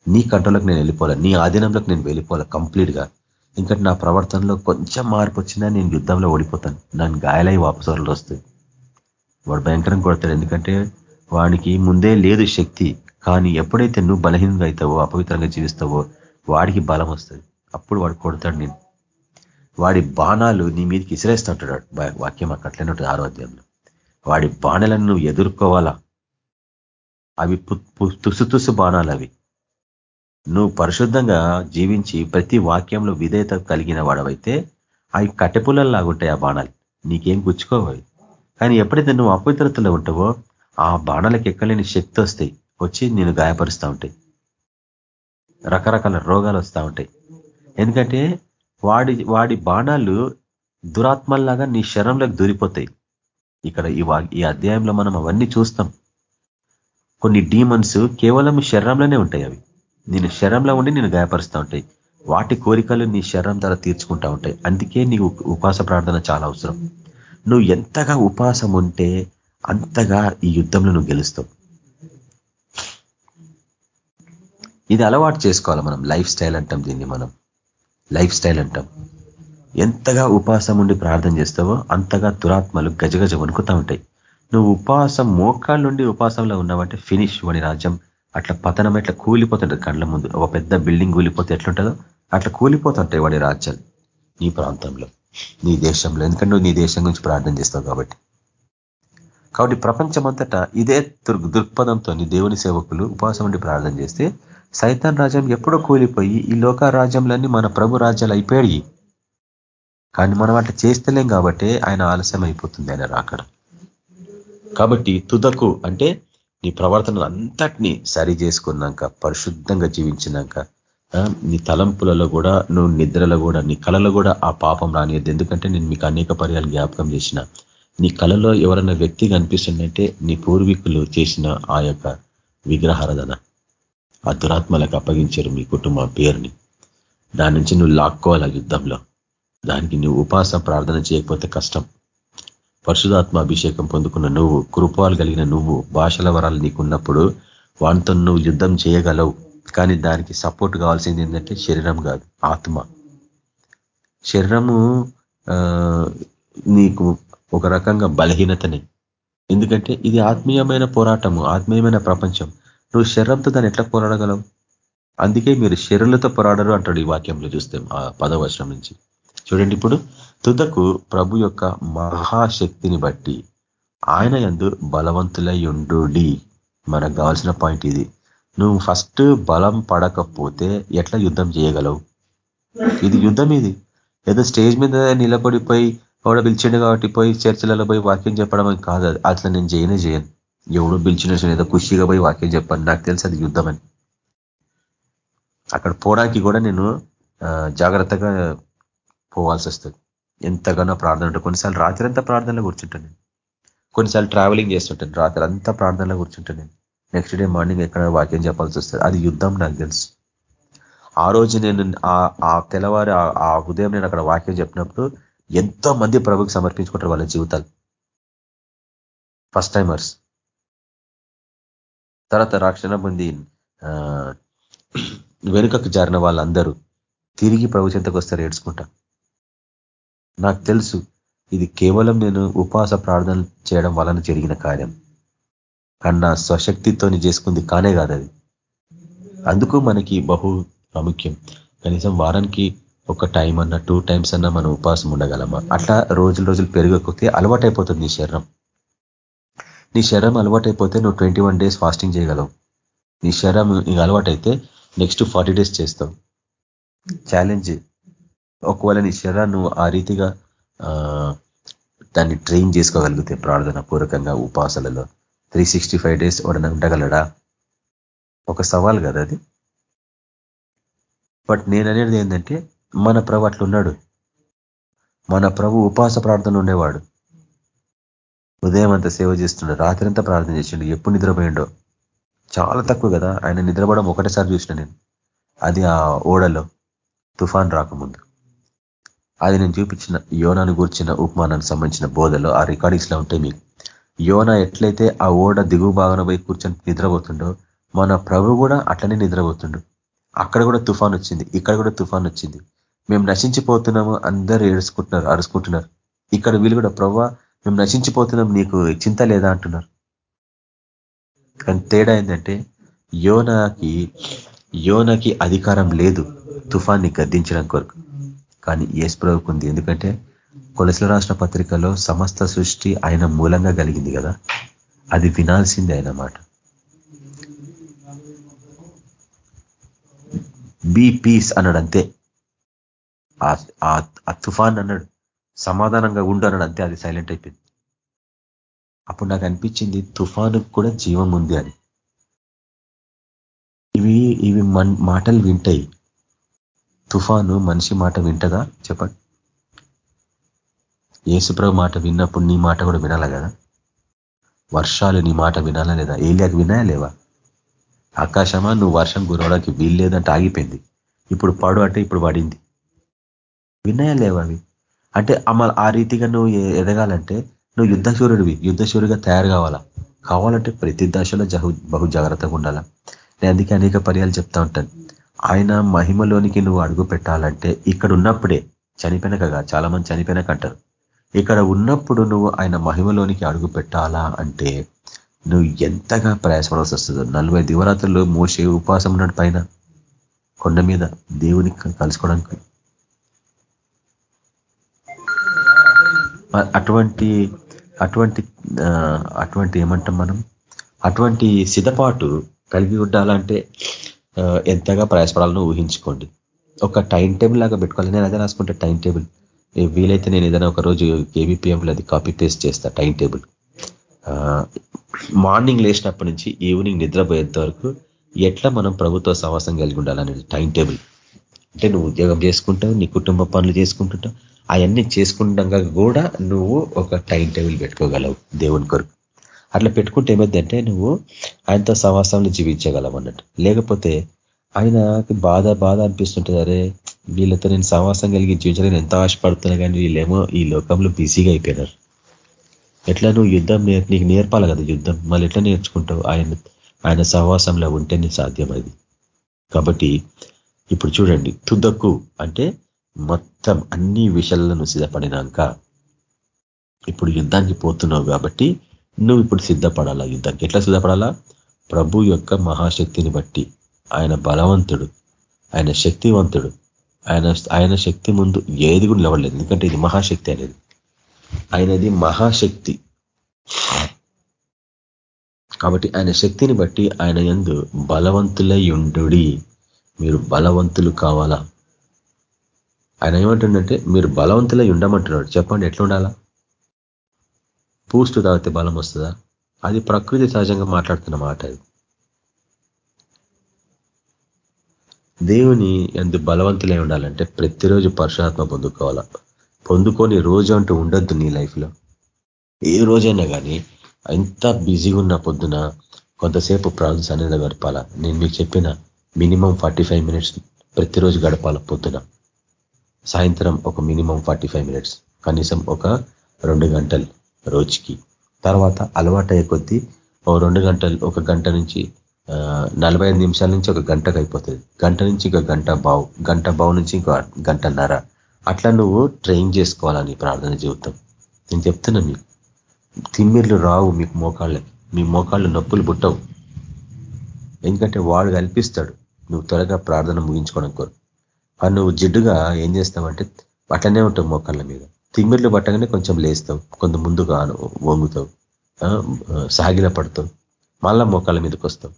నీ కంట్రోల్కి నేను వెళ్ళిపోవాలి. నీ ఆధీనంలోకి నేను వెళ్ళిపోవాలి కంప్లీట్గా ఇంకా నా ప్రవర్తనలో కొంచెం మార్పు వచ్చినా నేను యుద్ధంలో ఓడిపోతాను. నన్ను గాయాలై వాపసు వస్తాయి. వాడు భయంకరం కొడతాడు. ఎందుకంటే వాడికి ముందే లేదు శక్తి. కానీ ఎప్పుడైతే నువ్వు బలహీనంగా అవుతావో అపవిత్రంగా జీవిస్తావో వాడికి బలం వస్తుంది. అప్పుడు వాడు కొడతాడు నేను వాడి బాణాలు నీ మీదకి ఇసిరేస్తూ ఉంటాడు వాక్యం అట్లనే ఉంటుంది ఆరోగ్యంలో వాడి బాణలను నువ్వు ఎదుర్కోవాలా? అవి తుసు తుసు బాణాలు అవి. నువ్వు పరిశుద్ధంగా జీవించి ప్రతి వాక్యంలో విధేయత కలిగిన వాడవైతే అవి కట్టెపుల్లలాగుంటాయి ఆ బాణాలు. నీకేం గుచ్చుకోవాలి కానీ ఎప్పుడైతే నువ్వు అపవిత్రతలో ఉంటావో ఆ బాణాలకు ఎక్కలేని శక్తి వస్తాయి. వచ్చి నేను గాయపరుస్తూ ఉంటాయి. రకరకాల రోగాలు వస్తూ ఉంటాయి. ఎందుకంటే వాడి వాడి బాణాలు దురాత్మల్లాగా నీ శరంలోకి దూరిపోతాయి. ఇక్కడ ఈ అధ్యాయంలో మనం అవన్నీ చూస్తాం. కొన్ని డీమన్స్ కేవలం శరీరంలోనే ఉంటాయి అవి. నేను శరంలో ఉండి నేను గాయపరుస్తూ ఉంటాయి. వాటి కోరికలు నీ శరీరం ద్వారా తీర్చుకుంటా ఉంటాయి. అందుకే నీకు ఉపాస ప్రార్థన చాలా అవసరం. నువ్వు ఎంతగా ఉపాసం ఉంటే అంతగా ఈ యుద్ధంలో నువ్వు గెలుస్తావు. ఇది అలవాటు చేసుకోవాలి మనం. లైఫ్ స్టైల్ అంటాం దీన్ని మనం. లైఫ్ స్టైల్ అంటాం. ఎంతగా ఉపాసం ఉండి ప్రార్థన చేస్తావో అంతగా దురాత్మలు గజగజ వణుకుతూ ఉంటాయి. నువ్వు ఉపాసం మోకాళ్ళ నుండి ఉపాసంలో ఉన్నావంటే ఫినిష్ వాడి రాజ్యం. అట్లా పతనం ఎట్లా కూలిపోతుంటుంది కళ్ళ ముందు. ఒక పెద్ద బిల్డింగ్ కూలిపోతే ఎట్లుంటుందో అట్లా కూలిపోతుంటాయి వాడి రాజ్యాలు నీ ప్రాంతంలో నీ దేశంలో. ఎందుకంటే నువ్వు నీ దేశం గురించి ప్రార్థన చేస్తావు కాబట్టి. కాబట్టి ప్రపంచమంతటా ఇదే దృక్పథంతో నీ దేవుని సేవకులు ఉపాసం ఉండి ప్రార్థన చేస్తే సైతాన్ రాజ్యం ఎప్పుడో కూలిపోయి ఈ లోక రాజ్యంలన్నీ మన ప్రభు రాజ్యాలు అయిపోయాయి. కానీ మనం అట్లా చేస్తలేం కాబట్టి ఆయన ఆలస్యం అయిపోతుంది ఆయన రాకడం. కాబట్టి తుదకు అంటే నీ ప్రవర్తన అంతటినీ సరి చేసుకున్నాక పరిశుద్ధంగా జీవించినాక నీ తలంపులలో కూడా నువ్వు నిద్రలో కూడా నీ కళలో కూడా ఆ పాపం రానియద్దు. ఎందుకంటే నేను మీకు అనేక పర్యాలు జ్ఞాపకం చేసిన. నీ కళలో ఎవరైనా వ్యక్తి కనిపిస్తుందంటే నీ పూర్వీకులు చేసిన ఆ యొక్క విగ్రహారాధన. ఆ దురాత్మలకు అప్పగించారు మీ కుటుంబ పేరుని. దాని నుంచి నువ్వు లాక్కోవాలి యుద్ధంలో? దానికి నువ్వు ఉపాస ప్రార్థన చేయకపోతే కష్టం. పరిశుధాత్మ అభిషేకం పొందుకున్న నువ్వు కృపాలు కలిగిన నువ్వు భాషల వరాలు నీకున్నప్పుడు వాటితో నువ్వు యుద్ధం చేయగలవు. కానీ దానికి సపోర్ట్ కావాల్సింది ఏంటంటే శరీరం కాదు ఆత్మ. శరీరము నీకు ఒక రకంగా బలహీనతనే. ఎందుకంటే ఇది ఆత్మీయమైన పోరాటము ఆత్మీయమైన ప్రపంచం. నువ్వు శరీరంతో దాన్ని ఎట్లా పోరాడగలవు? అందుకే మీరు శరీరులతో పోరాడరు అంటాడు ఈ వాక్యంలో చూస్తే ఆ పదవచనం నుంచి. చూడండి ఇప్పుడు తుదకు ప్రభు యొక్క మహాశక్తిని బట్టి ఆయన ఎందు బలవంతులై ఉండు మనకు కావాల్సిన పాయింట్ ఇది. నువ్వు ఫస్ట్ బలం పడకపోతే ఎట్లా యుద్ధం చేయగలవు? ఇది యుద్ధం ఇది. ఏదో స్టేజ్ మీద నిలబడిపోయి కూడా పిలిచిండు కాబట్టి పోయి చర్చలలో పోయి వాక్యం చెప్పడం కాదు అట్లా నేను చేయనే చేయను. ఎవడో పిలిచిన ఏదో ఖుషిగా పోయి వాక్యం చెప్పాను నాకు తెలుసు అది యుద్ధం అని. అక్కడ పోవడానికి కూడా నేను జాగ్రత్తగా పోవాల్సి వస్తుంది. ఎంతగానో ప్రార్థన ఉంటుంది కొన్నిసార్లు రాత్రి అంతా ప్రార్థనలో కూర్చుంటాను నేను. కొన్నిసార్లు ట్రావెలింగ్ చేస్తుంటాను రాత్రి అంతా ప్రార్థనలో కూర్చుంటాను నేను. నెక్స్ట్ డే మార్నింగ్ ఎక్కడ వాక్యం చెప్పాల్సి వస్తుంది. అది యుద్ధం నాకు తెలుసు. ఆ రోజు నేను ఆ తెల్లవారి ఆ ఉదయం నేను అక్కడ వాక్యం చెప్పినప్పుడు ఎంతో మంది ప్రభుకి సమర్పించుకుంటారు వాళ్ళ జీవితాలు. ఫస్ట్ టైమర్స్ తర్వాత రక్షణ పొంది వెనుకకు జారిన వాళ్ళందరూ తిరిగి ప్రభు చెంతకు వస్తారు ఏడ్చుకుంటా. నాకు తెలుసు ఇది కేవలం నేను ఉపవాస ప్రార్థన చేయడం వలన జరిగిన కార్యం. కన్నా స్వశక్తితో చేసుకుంది కానే కాదు అది. అందుకు మనకి బహు ప్రాముఖ్యం. కనీసం వారానికి ఒక టైం అన్న టూ టైమ్స్ అన్నా మనం ఉపాసం ఉండగలమా? అట్లా రోజులు రోజులు పెరగకపోతే అలవాటైపోతుంది ఈ శరీరం. నీ శరం అలవాటైపోతే నువ్వు ట్వంటీ డేస్ ఫాస్టింగ్ చేయగలవు. నీ శరం నీకు అలవాటైతే నెక్స్ట్ ఫార్టీ డేస్ చేస్తావు. ఛాలెంజ్ ఒకవేళ నీ శరీరాన్ని నువ్వు ఆ రీతిగా దాన్ని ట్రైన్ చేసుకోగలిగితే ప్రార్థన పూర్వకంగా ఉపాసలలో త్రీ సిక్స్టీ ఫైవ్ డేస్ వాడన ఉండగలడా? ఒక సవాల్ కదా అది. బట్ నేను అనేది ఏంటంటే మన ప్రభు అట్లున్నాడు. మన ప్రభు ఉపాస ప్రార్థన ఉండేవాడు. ఉదయం అంతా సేవ చేస్తున్నాడు రాత్రి అంతా ప్రార్థన చేసిండు. ఎప్పుడు నిద్రపోయిండో? చాలా తక్కువ కదా. ఆయన నిద్రపోవడం ఒకటేసారి చూసిన నేను. అది ఆ ఓడలో తుఫాన్ రాకముందు. అది నేను చూపించిన యోనాను కూర్చిన ఉపమానానికి సంబంధించిన బోధలో ఆ రికార్డింగ్స్లో ఉంటాయి మీకు. యోన ఎట్లయితే ఆ ఓడ దిగువ భాగన పోయి కూర్చొని నిద్రపోతుండో మన ప్రభు కూడా అట్లనే నిద్రపోతుండు. అక్కడ కూడా తుఫాన్ వచ్చింది. ఇక్కడ కూడా తుఫాన్ వచ్చింది. మేము నశించిపోతున్నాము. అందరూ ఏడుచుకుంటున్నారు అరుచుకుంటున్నారు. ఇక్కడ వీళ్ళు కూడా ప్రవ్వ మేము నశించిపోతున్నాం నీకు చింత లేదా అంటున్నారు. కానీ తేడా ఏంటంటే యోనకి యోనకి అధికారం లేదు తుఫాన్ని గద్దించడం కొరకు. కానీ ఏసుప్రభుకు ఉంది ఎందుకంటే కొలసల రాష్ట్ర పత్రికలో సమస్త సృష్టి ఆయన మూలంగా కలిగింది కదా. అది వినాల్సిందే ఆయన మాట. బీ పీస్ అన్నాడు అంతే ఆ తుఫాన్ అన్నాడు. సమాధానంగా ఉండు అంతే అది సైలెంట్ అయిపోయింది. అప్పుడు నాకు అనిపించింది తుఫానుకు కూడా జీవం ఉంది అని. ఇవి ఇవి మాటలు వింటాయి. తుఫాను మనిషి మాట వింటదా? చెప్పండి. ఏసుప్రభు మాట విన్నప్పుడు నీ మాట కూడా వినాలా కదా? వర్షాలు నీ మాట వినాలా లేదా? ఏలియాకు వినాయా లేవా? ఆకాశమా? నువ్వు వర్షం గురవడానికి వీల్లేదంటే ఆగిపోయింది. ఇప్పుడు పడు అంటే ఇప్పుడు పడింది విన్నాయా లేవా అవి? అంటే అమ్మ ఆ రీతిగా నువ్వు ఎదగాలంటే నువ్వు యుద్ధశూరుడివి. యుద్ధశూరుగా తయారు కావాలా? కావాలంటే ప్రతి దశలో బహు జాగ్రత్తగా ఉండాలా? నేను అందుకే అనేక పర్యాలు చెప్తా ఉంటాను. ఆయన మహిమలోనికి నువ్వు అడుగు పెట్టాలంటే ఇక్కడ ఉన్నప్పుడే చనిపోయినకగా చాలా మంది చనిపోయినాక అంటారు. ఇక్కడ ఉన్నప్పుడు నువ్వు ఆయన మహిమలోనికి అడుగు పెట్టాలా అంటే నువ్వు ఎంతగా ప్రయాసపడాల్సి వస్తుందో. నలభై దివరాత్రులు మోసే ఉపాసం ఉన్నాడు పైన కొండ మీద దేవుని కలుసుకోవడానికి అటువంటి అటువంటి అటువంటి ఏమంటాం మనం? అటువంటి సిద్ధపాటు కలిగి ఉండాలంటే ఎంతగా ప్రయాసపడాలని ఊహించుకోండి. ఒక టైం టేబుల్ లాగా పెట్టుకోవాలి. నేను అదే రాసుకుంటే టైం టేబుల్. వీలైతే నేను ఏదైనా ఒక రోజు కేబీపీఎంలో అది కాపీ పేస్ట్ చేస్తా టైం టేబుల్. మార్నింగ్ లేచినప్పటి నుంచి ఈవినింగ్ నిద్రపోయేంత వరకు ఎట్లా మనం ప్రభుత్వ సవాసం కలిగి ఉండాలనేది టైం టేబుల్. అంటే నువ్వు ఉద్యోగం చేసుకుంటావు నీ కుటుంబ పనులు చేసుకుంటుంటావు అవన్నీ చేసుకుండగా కూడా నువ్వు ఒక టైం టేబుల్ పెట్టుకోగలవు దేవుని కొరకు. అట్లా పెట్టుకుంటే ఏమైందంటే నువ్వు ఆయనతో సవాసంలో జీవించగలవు అన్నట్టు. లేకపోతే ఆయనకి బాధ బాధ అనిపిస్తుంటుంది అరే వీళ్ళతో నేను సవాసం కలిగి జీవించాలని ఎంత ఆశపడుతున్నా కానీ వీళ్ళేమో ఈ లోకంలో బిజీగా అయిపోయినారు. ఎట్లా నువ్వు యుద్ధం నీకు నేర్పాలి కదా యుద్ధం. మళ్ళీ ఎట్లా నేర్చుకుంటావు? ఆయన ఆయన సహవాసంలో ఉంటేనే సాధ్యం అది. కాబట్టి ఇప్పుడు చూడండి తుదక్కు అంటే మొత్తం అన్ని విషయాలను సిద్ధపడినాక ఇప్పుడు యుద్ధానికి పోతున్నావు కాబట్టి నువ్వు ఇప్పుడు సిద్ధపడాలా? యుద్ధానికి ఎట్లా సిద్ధపడాలా? ప్రభు యొక్క మహాశక్తిని బట్టి. ఆయన బలవంతుడు. ఆయన శక్తివంతుడు. ఆయన ఆయన శక్తి ముందు ఏది కూడా నిలవలేదు ఎందుకంటే ఇది మహాశక్తి అనేది. ఆయనది మహాశక్తి. కాబట్టి ఆయన శక్తిని బట్టి ఆయన ఎందు బలవంతులై ఉండు మీరు బలవంతులు కావాలా? ఆయన ఏమంటుండంటే మీరు బలవంతులై ఉండమంటున్నాడు. చెప్పండి ఎట్లా ఉండాలా పూస్ట్ తాగితే బలం వస్తుందా? అది ప్రకృతి సహజంగా మాట్లాడుతున్న మాట అది. దేవుని ఎందు బలవంతులై ఉండాలంటే ప్రతిరోజు పరుషాత్మ పొందుకోవాలా? పొందుకొని రోజు అంటూ ఉండొద్దు నీ లైఫ్లో. ఏ రోజైనా కానీ ఎంత బిజీగా ఉన్న పొద్దున కొంతసేపు ప్రాసెస్ అనేది గడపాలా? నేను మీకు చెప్పిన మినిమం ఫార్టీ మినిట్స్ ప్రతిరోజు గడపాల పొద్దున? సాయంత్రం ఒక మినిమం ఫార్టీ మినిట్స్ కనీసం ఒక రెండు గంటలు రోజుకి. తర్వాత అలవాటయ్యే కొద్దీ ఓ రెండు గంటలు ఒక గంట నుంచి నలభై నిమిషాల నుంచి ఒక గంటకు అయిపోతుంది. గంట నుంచి ఇంకో గంట బావు గంట బావు నుంచి ఇంకో గంటన్నర. అట్లా నువ్వు ట్రైన్ చేసుకోవాలని ప్రార్థన జీవితం. నేను చెప్తున్నా మీకు. తిమ్మిర్లు రావు మీకు మోకాళ్ళకి. మీ మోకాళ్ళు నొప్పులు పుట్టవు. ఎందుకంటే వాడు కల్పిస్తాడు. నువ్వు త్వరగా ప్రార్థన ముగించుకోవడం కోరు అది నువ్వు జిడ్డుగా ఏం చేస్తావంటే అట్లనే ఉంటావు మోకాళ్ళ మీద. తిమ్మిర్లు పట్టగానే కొంచెం లేస్తావు కొంత ముందుగా వంగుతావు సాగిల పడతావు మళ్ళా మోకాళ్ళ మీదకి వస్తావు.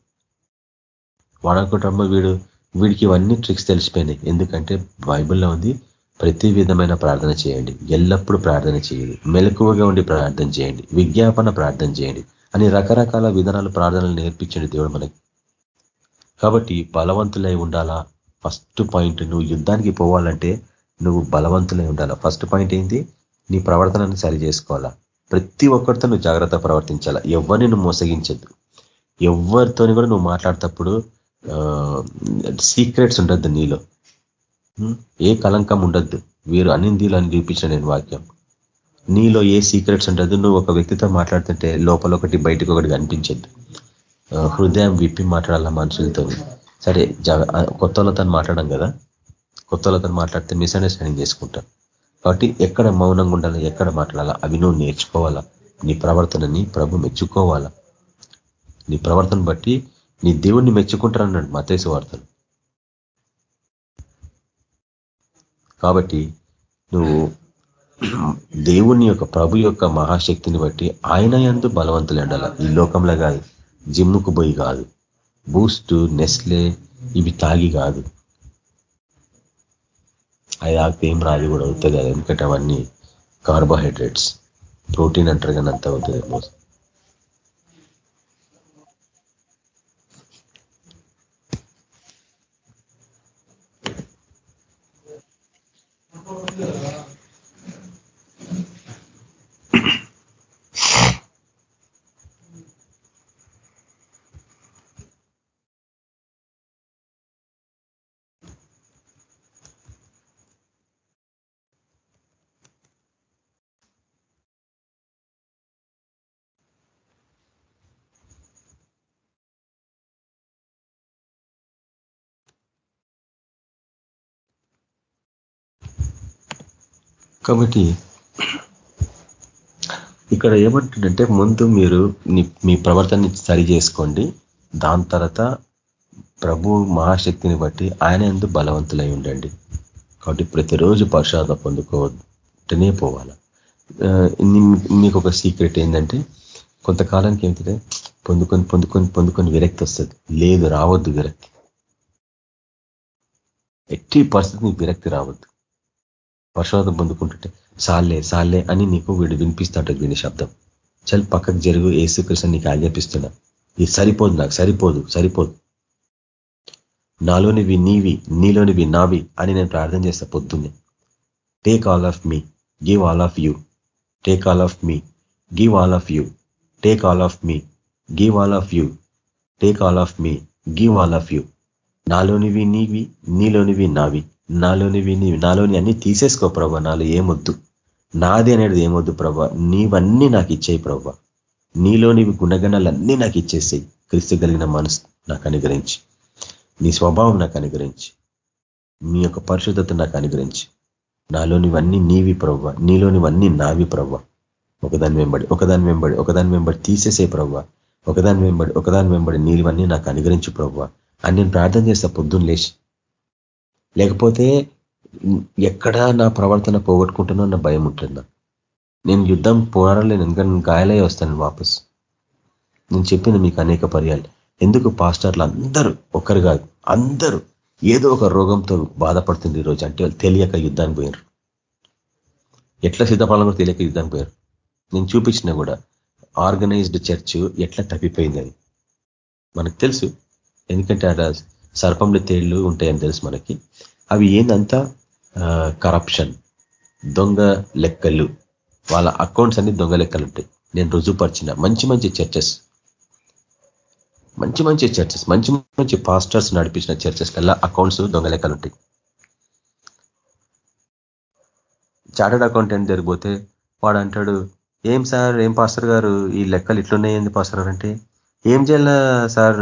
వాడనుకుంటాము వీడు వీడికి ఇవన్నీ ట్రిక్స్ తెలిసిపోయినాయి. ఎందుకంటే బైబిల్లో ఉంది ప్రతి విధమైన ప్రార్థన చేయండి ఎల్లప్పుడూ ప్రార్థన చేయండి మెలకువగా ఉండి ప్రార్థన చేయండి విజ్ఞాపన ప్రార్థన చేయండి అని రకరకాల విధానాలు ప్రార్థనలు నేర్పించండి దేవుడు మనకి. కాబట్టి బలవంతులై ఉండాలా? ఫస్ట్ పాయింట్ నువ్వు యుద్ధానికి పోవాలంటే నువ్వు బలవంతులై ఉండాలి? ఫస్ట్ పాయింట్ ఏంటి? నీ ప్రవర్తనను సరి చేసుకోవాలా? ప్రతి ఒక్కరితో నువ్వు జాగ్రత్త ప్రవర్తించాలా? ఎవరిని నువ్వు మోసగించద్దు. ఎవరితోని కూడా నువ్వు మాట్లాడేటప్పుడు సీక్రెట్స్ ఉండద్దు నీలో. ఏ కలంకం ఉండద్దు. వీరు అనిందీలు అని చూపించిన నేను వాక్యం. నీలో ఏ సీక్రెట్స్ ఉండదు నువ్వు ఒక వ్యక్తితో మాట్లాడుతుంటే లోపల ఒకటి బయటకు ఒకటి కనిపించద్దు. హృదయం విప్పి మాట్లాడాల మనుషులతో? సరే కొత్త వాళ్ళతో మాట్లాడడం కదా. కొత్త వాళ్ళతో మాట్లాడితే మిస్అండర్స్టాండింగ్ చేసుకుంటాం. కాబట్టి ఎక్కడ మౌనంగా ఉండాలి ఎక్కడ మాట్లాడాలా? అవి నువ్వు నేర్చుకోవాలా? నీ ప్రవర్తనని ప్రభు మెచ్చుకోవాలా? నీ ప్రవర్తన బట్టి నీ దేవుణ్ణి మెచ్చుకుంటారన్నాడు మతేసు వార్తలు. కాబట్టి నువ్వు దేవుని యొక్క ప్రభు యొక్క మహాశక్తిని బట్టి ఆయన ఎందు బలవంతులు ఎండాల ఈ లోకంలో కాదు జిమ్ముకు పోయి కాదు. బూస్ట్ నెస్లే ఇవి తాగి కాదు అది తాగితే ఏం రాదు కూడా అవుతుంది కదా ఎందుకంటే అవన్నీ కార్బోహైడ్రేట్స్ ప్రోటీన్ అంటారు కానీ అంత అవుతుంది మోసం కాబట్టి ఇక్కడ ఏమంటుందంటే ముందు మీరు మీ ప్రవర్తనని సరి చేసుకోండి. దాని తర్వాత ప్రభు మహాశక్తిని బట్టి ఆయన ఎందు బలవంతులై ఉండండి. కాబట్టి ప్రతిరోజు పరుషాద పొందుకోవటనే పోవాల. మీకు ఒక సీక్రెట్ ఏంటంటే కొంతకాలానికి ఏమిటంటే పొందుకొని పొందుకొని పొందుకొని విరక్తి వస్తుంది. లేదు రావద్దు విరక్తి. ఎట్టి పరిస్థితి విరక్తి రావద్దు. పరశురాధం పొందుకుంటుంటే సాల్లే సాల్లే అని నీకు వీడు వినిపిస్తాడు వీని శబ్దం. చల్ పక్కకు జరుగు ఏసుకృష్ణ నీకు ఆజ్ఞాపిస్తున్నా. ఇది సరిపోదు నాకు సరిపోదు సరిపోదు. నాలోనివి నీవి నీలోనివి నావి అని నేను ప్రార్థన చేస్తా పొద్దున్నే. Take all of me give all of you take all of me give all of you take all of me give all of you take all of me give all of you నాలోనివి నీవి నీలోనివి నావి. నాలోనివి నీవి నాలోని అన్ని తీసేసుకో ప్రభా నాలో ఏమొద్దు. నాది అనేది ఏమొద్దు ప్రభా నీవన్నీ నాకు ఇచ్చేయి ప్రభా. నీలోనివి గుణగణాలన్నీ నాకు ఇచ్చేసాయి. క్రిస్తు కలిగిన మనసు నాకు అనుగ్రహించి. నీ స్వభావం నాకు అనుగ్రహించి. మీ యొక్క పరిశుద్ధత నాకు అనుగ్రహించి. నాలోనివన్నీ నీవి ప్రవ్వ నీలోనివన్నీ నావి ప్రవ్వ ఒకదాని వెంబడి ఒకదాని వెంబడి ఒకదాని వెంబడి తీసేసే ప్రవ్వ ఒకదాని వెంబడి ఒకదాని వెంబడి నీవన్నీ నాకు అనుగ్రహించు ప్రవ్వ అని నేను ప్రార్థన చేస్తా పొద్దున్న లేచి. లేకపోతే ఎక్కడా నా ప్రవర్తన పోగొట్టుకుంటున్నా నా భయం ఉంటుందా? నేను యుద్ధం పోరాడలేను ఎందుకంటే గాయాలై వస్తాను వాపస్. నేను చెప్పింది మీకు అనేక పర్యాలు. ఎందుకు పాస్టర్లు అందరూ ఒక్కరు కాదు అందరూ ఏదో ఒక రోగంతో బాధపడుతుంది ఈరోజు. అంటే వాళ్ళు తెలియక యుద్ధానికి పోయారు ఎట్లా సిద్ధపాలన కూడా తెలియక యుద్ధానికి పోయారు నేను చూపించిన కూడా ఆర్గనైజ్డ్ చర్చ్ ఎట్లా తప్పిపోయింది అది? మనకు తెలుసు. ఎందుకంటే అక్కడ సర్పంలు తేళ్ళు ఉంటాయని తెలుసు మనకి. అవి ఏందంతా? కరప్షన్ దొంగ లెక్కలు. వాళ్ళ అకౌంట్స్ అన్ని దొంగ లెక్కలు ఉంటాయి. నేను రుజువుపరిచిన మంచి మంచి చర్చెస్ మంచి మంచి చర్చెస్ మంచి మంచి పాస్టర్స్ నడిపించిన చర్చెస్ కల్లా అకౌంట్స్ దొంగ లెక్కలు ఉంటాయి. చార్టెడ్ అకౌంటెంట్ జరిగిపోతే వాడు అంటాడు ఏం సార్? ఏం పాస్టర్ గారు? ఈ లెక్కలు ఇట్లున్నాయి. ఏంది పాస్టర్ గారు? అంటే ఏం చేయాల సార్?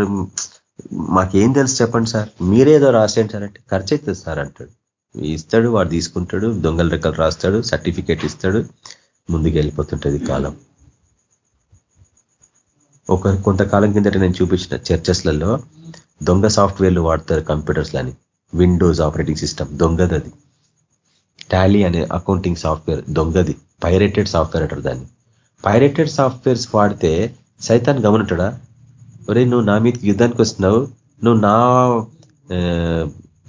మాకేం తెలుసు చెప్పండి సార్. మీరేదో రాసేంటారంటే సార్ అంటే ఖర్చు అవుతుంది సార్ అంటాడు. ఇస్తాడు వాడు తీసుకుంటాడు దొంగల రెక్కలు రాస్తాడు సర్టిఫికేట్ ఇస్తాడు ముందుకు వెళ్ళిపోతుంటుంది కాలం. ఒక కొంతకాలం కిందట నేను చూపించిన చర్చెస్లలో దొంగ సాఫ్ట్వేర్లు వాడతారు కంప్యూటర్స్లని. విండోస్ ఆపరేటింగ్ సిస్టమ్ దొంగది అది టాలీ అనే అకౌంటింగ్ సాఫ్ట్వేర్ దొంగది. పైరేటెడ్ సాఫ్ట్వేర్ అంటారు దాన్ని. పైరేటెడ్ సాఫ్ట్వేర్స్ వాడితే సైతాన్ని గమనించడా ఒరే నువ్వు నా మీద యుద్ధానికి వస్తున్నావు. నువ్వు నా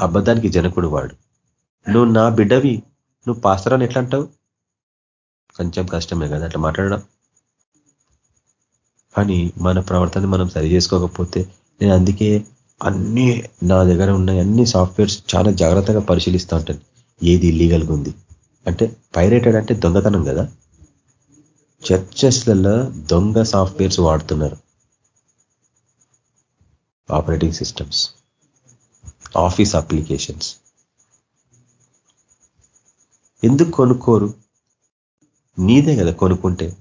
అబద్ధానికి జనకుడు వాడు. నువ్వు నా బిడ్డవి. నువ్వు పాస్తరాన్ని ఎట్లా అంటావు? కొంచెం కష్టమే కదా అట్లా మాట్లాడడం. కానీ మన ప్రవర్తన మనం సరి చేసుకోకపోతే నేను అందుకే అన్ని నా దగ్గర ఉన్న అన్ని సాఫ్ట్వేర్స్ చాలా జాగ్రత్తగా పరిశీలిస్తూ ఉంటాను. ఏది ఇల్లీగల్గా ఉంది? అంటే పైరేటెడ్ అంటే దొంగతనం కదా. చర్చెస్లలో దొంగ సాఫ్ట్వేర్స్ వాడుతున్నారు. ఆపరేటింగ్ సిస్టమ్స్ ఆఫీస్ అప్లికేషన్స్ ఎందుకు కొనుక్కోరు? నీదే కదా కొనుక్కుంటే.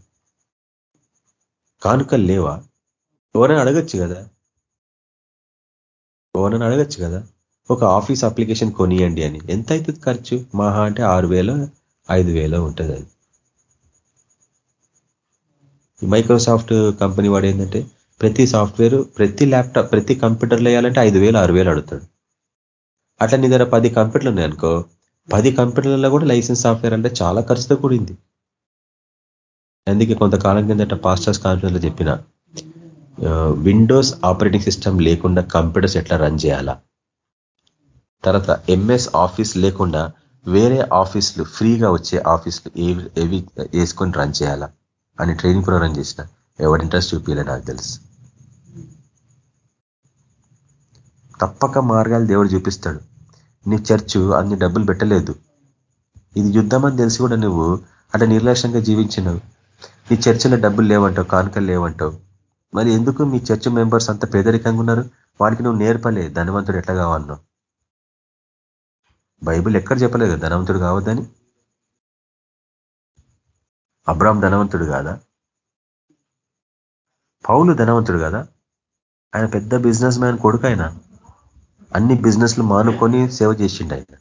కానుకలు లేవా? ఎవరైనా అడగచ్చు కదా? ఎవరైనా అడగచ్చు కదా? ఒక ఆఫీస్ అప్లికేషన్ కొనియండి అని. ఎంత అవుతుంది ఖర్చు? మహా అంటే ఆరు వేలో ఐదు వేలో ఉంటుంది అది. మైక్రోసాఫ్ట్ కంపెనీ వాడు ఏంటంటే ప్రతి సాఫ్ట్వేర్ ప్రతి ల్యాప్టాప్ ప్రతి కంప్యూటర్లో వేయాలంటే ఐదు వేలు ఆరు వేలు అడుగుతాడు. అట్లా నీ దగ్గర పది కంప్యూటర్లు ఉన్నాయనుకో పది కంప్యూటర్లలో కూడా లైసెన్స్ సాఫ్ట్వేర్ అంటే చాలా ఖర్చుతో కూడింది. అందుకే కొంతకాలం కిందట పాస్టర్స్ కాన్ఫరెన్స్లో చెప్పిన విండోస్ ఆపరేటింగ్ సిస్టమ్ లేకుండా కంప్యూటర్స్ ఎట్లా రన్ చేయాలా? తర్వాత ఎంఎస్ ఆఫీస్ లేకుండా వేరే ఆఫీసులు ఫ్రీగా వచ్చే ఆఫీసులు ఏవి ఏవి వేసుకొని రన్ చేయాలా? అని ట్రైనింగ్ కూడా రన్ చేసిన. ఎవరి ఇంట్రెస్ట్ చూపించలే నాకు తెలుసు. తప్పక మార్గాలు దేవుడు చూపిస్తాడు. నీ చర్చు అన్ని డబ్బులు పెట్టలేదు. ఇది యుద్ధం అని తెలిసి కూడా నువ్వు అట్లా నిర్లక్ష్యంగా జీవించినవు. నీ చర్చిలో డబ్బులు లేవంటావు కానుకలు లేవంటావు. మరి ఎందుకు మీ చర్చ్ మెంబర్స్ అంతా పేదరికంగా ఉన్నారు? వాడికి నువ్వు నేర్పలే ధనవంతుడు ఎట్లా కావాలన్నావు బైబుల్ ఎక్కడ చెప్పలేదు ధనవంతుడు కావద్దని? అబ్రామ్ ధనవంతుడు కాదా? పౌలు ధనవంతుడు కదా? ఆయన పెద్ద బిజినెస్ మ్యాన్ కొడుకు ఆయన అన్ని బిజినెస్లు మానుకొని సేవ చేసిండు ఆయన.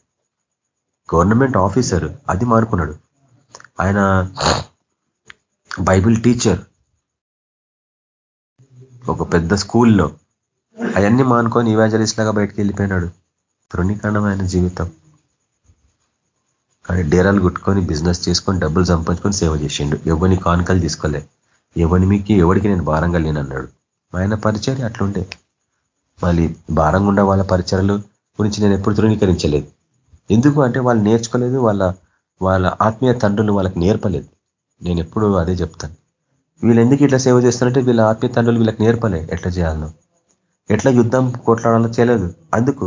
గవర్నమెంట్ ఆఫీసర్ అది మానుకున్నాడు. ఆయన బైబిల్ టీచర్. ఒక పెద్ద స్కూల్లో అవన్నీ మానుకొని ఇవాజలిస్ట్ లాగా బయటకు వెళ్ళిపోయినాడు. తృణీకరణమైన జీవితం. కానీ డేరాలు కుట్టుకొని బిజినెస్ చేసుకొని డబ్బులు సంపాదించుకొని సేవ చేసిండు. ఎవరిని కానుకలు తీసుకోలే. ఎవరి మీకు ఎవరికి నేను భారంగా లేనన్నాడు. ఆయన పరిచయం అట్లుండే. మళ్ళీ భారంగా ఉన్న వాళ్ళ పరిచయలు గురించి నేను ఎప్పుడు ధృవీకరించలేదు. ఎందుకు అంటే వాళ్ళు నేర్చుకోలేదు వాళ్ళ వాళ్ళ ఆత్మీయ తండ్రులు వాళ్ళకి నేర్పలేదు. నేను ఎప్పుడు అదే చెప్తాను. వీళ్ళు ఎందుకు ఇట్లా సేవ చేస్తారంటే వీళ్ళ ఆత్మీయ తండ్రులు వీళ్ళకి నేర్పలే ఎట్లా చేయాలనో. ఎట్లా యుద్ధం కొట్లాడాలో చేయలేదు. అందుకు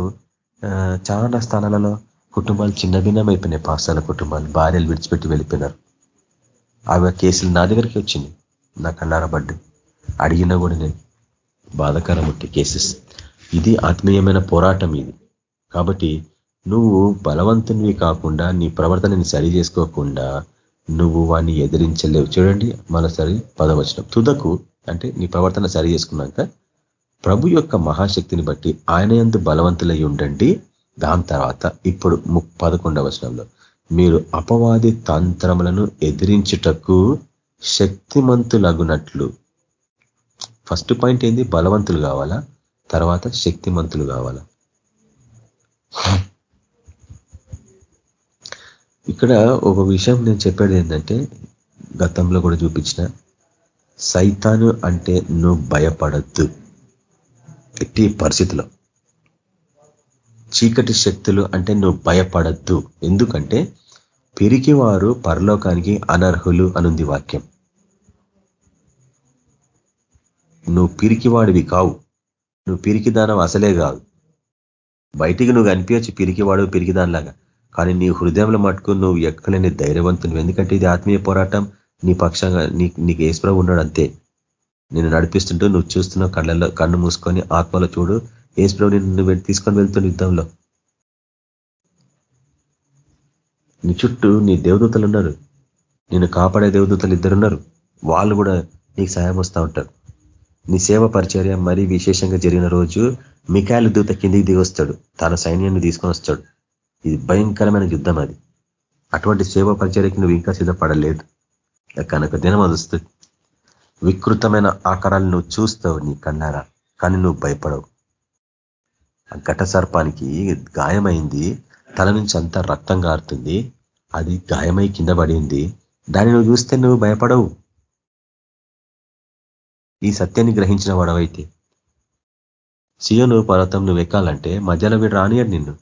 చాలా స్థానాలలో కుటుంబాలు చిన్న భిన్నమైపోయినాయి. పాస్తాల కుటుంబాలు భార్యలు విడిచిపెట్టి వెళ్ళిపోయినారు. ఆమె కేసులు నా దగ్గరికి వచ్చింది. నా కళ్ళారబడ్డు అడిగినా కూడా నేను బాధకరం ఉంటే కేసెస్ ఇది ఆత్మీయమైన పోరాటం ఇది. కాబట్టి నువ్వు బలవంతునివి కాకుండా నీ ప్రవర్తనని సరి చేసుకోకుండా నువ్వు వాడిని ఎదిరించలేవు. చూడండి మరోసారి పదవచనం. తుదకు అంటే నీ ప్రవర్తన సరి చేసుకున్నాక ప్రభు యొక్క మహాశక్తిని బట్టి ఆయన ఎందు బలవంతులై ఉండండి. దాని తర్వాత ఇప్పుడు పదకొండవ వచనంలో. మీరు అపవాది తంత్రములను ఎదిరించుటకు శక్తిమంతులగునట్లు. ఫస్ట్ పాయింట్ ఏంది? బలవంతులు కావాలా? తర్వాత శక్తిమంతులు కావాలా? ఇక్కడ ఒక విషయం నేను చెప్పేది ఏంటంటే గతంలో కూడా చూపించిన సైతాను అంటే నువ్వు భయపడద్దు. ఎట్టి పరిస్థితిలో చీకటి శక్తులు అంటే నువ్వు భయపడద్దు. ఎందుకంటే పిరికివారు పరలోకానికి అనర్హులు అనుంది వాక్యం. నువ్వు పిరికివాడివి కావు. నువ్వు పిరికిదానం అసలే కాదు. బయటికి నువ్వు కనిపించచ్చు పిరికివాడు పిరికిదానిలాగా. కానీ నీ హృదయంలో మట్టుకు నువ్వు ఎక్కలేని ధైర్యవంతుని. ఎందుకంటే ఇది ఆత్మీయ పోరాటం. నీ పక్షంగా నీ నీకు ఏసుప్రభు ఉన్నాడు అంతే. నేను నడిపిస్తుంటూ నువ్వు చూస్తున్న కళ్ళల్లో కన్ను మూసుకొని ఆత్మలో చూడు. ఏసుప్రభు నిన్ను తీసుకొని వెళ్తున్న యుద్ధంలో. నీ చుట్టూ నీ దేవదూతలు ఉన్నారు. నిన్ను కాపాడే దేవదూతలు ఇద్దరున్నారు. వాళ్ళు కూడా నీకు సహాయం వస్తూ ఉంటారు. నీ సేవ పరిచర్య మరీ విశేషంగా జరిగిన రోజు మికాయల దూత కిందికి దిగి వస్తాడు. తన సైన్యాన్ని తీసుకొని వస్తాడు. ఇది భయంకరమైన యుద్ధం అది. అటువంటి సేవ పరిచర్యకి నువ్వు ఇంకా సిద్ధపడలేదు. కనుక దినం అది వస్తుంది వికృతమైన ఆకారాలు నువ్వు చూస్తావు నీ కన్నారా కానీ నువ్వు భయపడవు. ఆ ఘట సర్పానికి గాయమైంది. తల నుంచి అంతా రక్తం గారుతుంది. అది గాయమై కింద పడింది. దాన్ని నువ్వు చూస్తే నువ్వు భయపడవు. ఈ సత్యాన్ని గ్రహించిన వాడవైతే. సియోను పర్వతం నువ్వు ఎక్కాలంటే మధ్యలో వీడు రానియడు నిన్ను.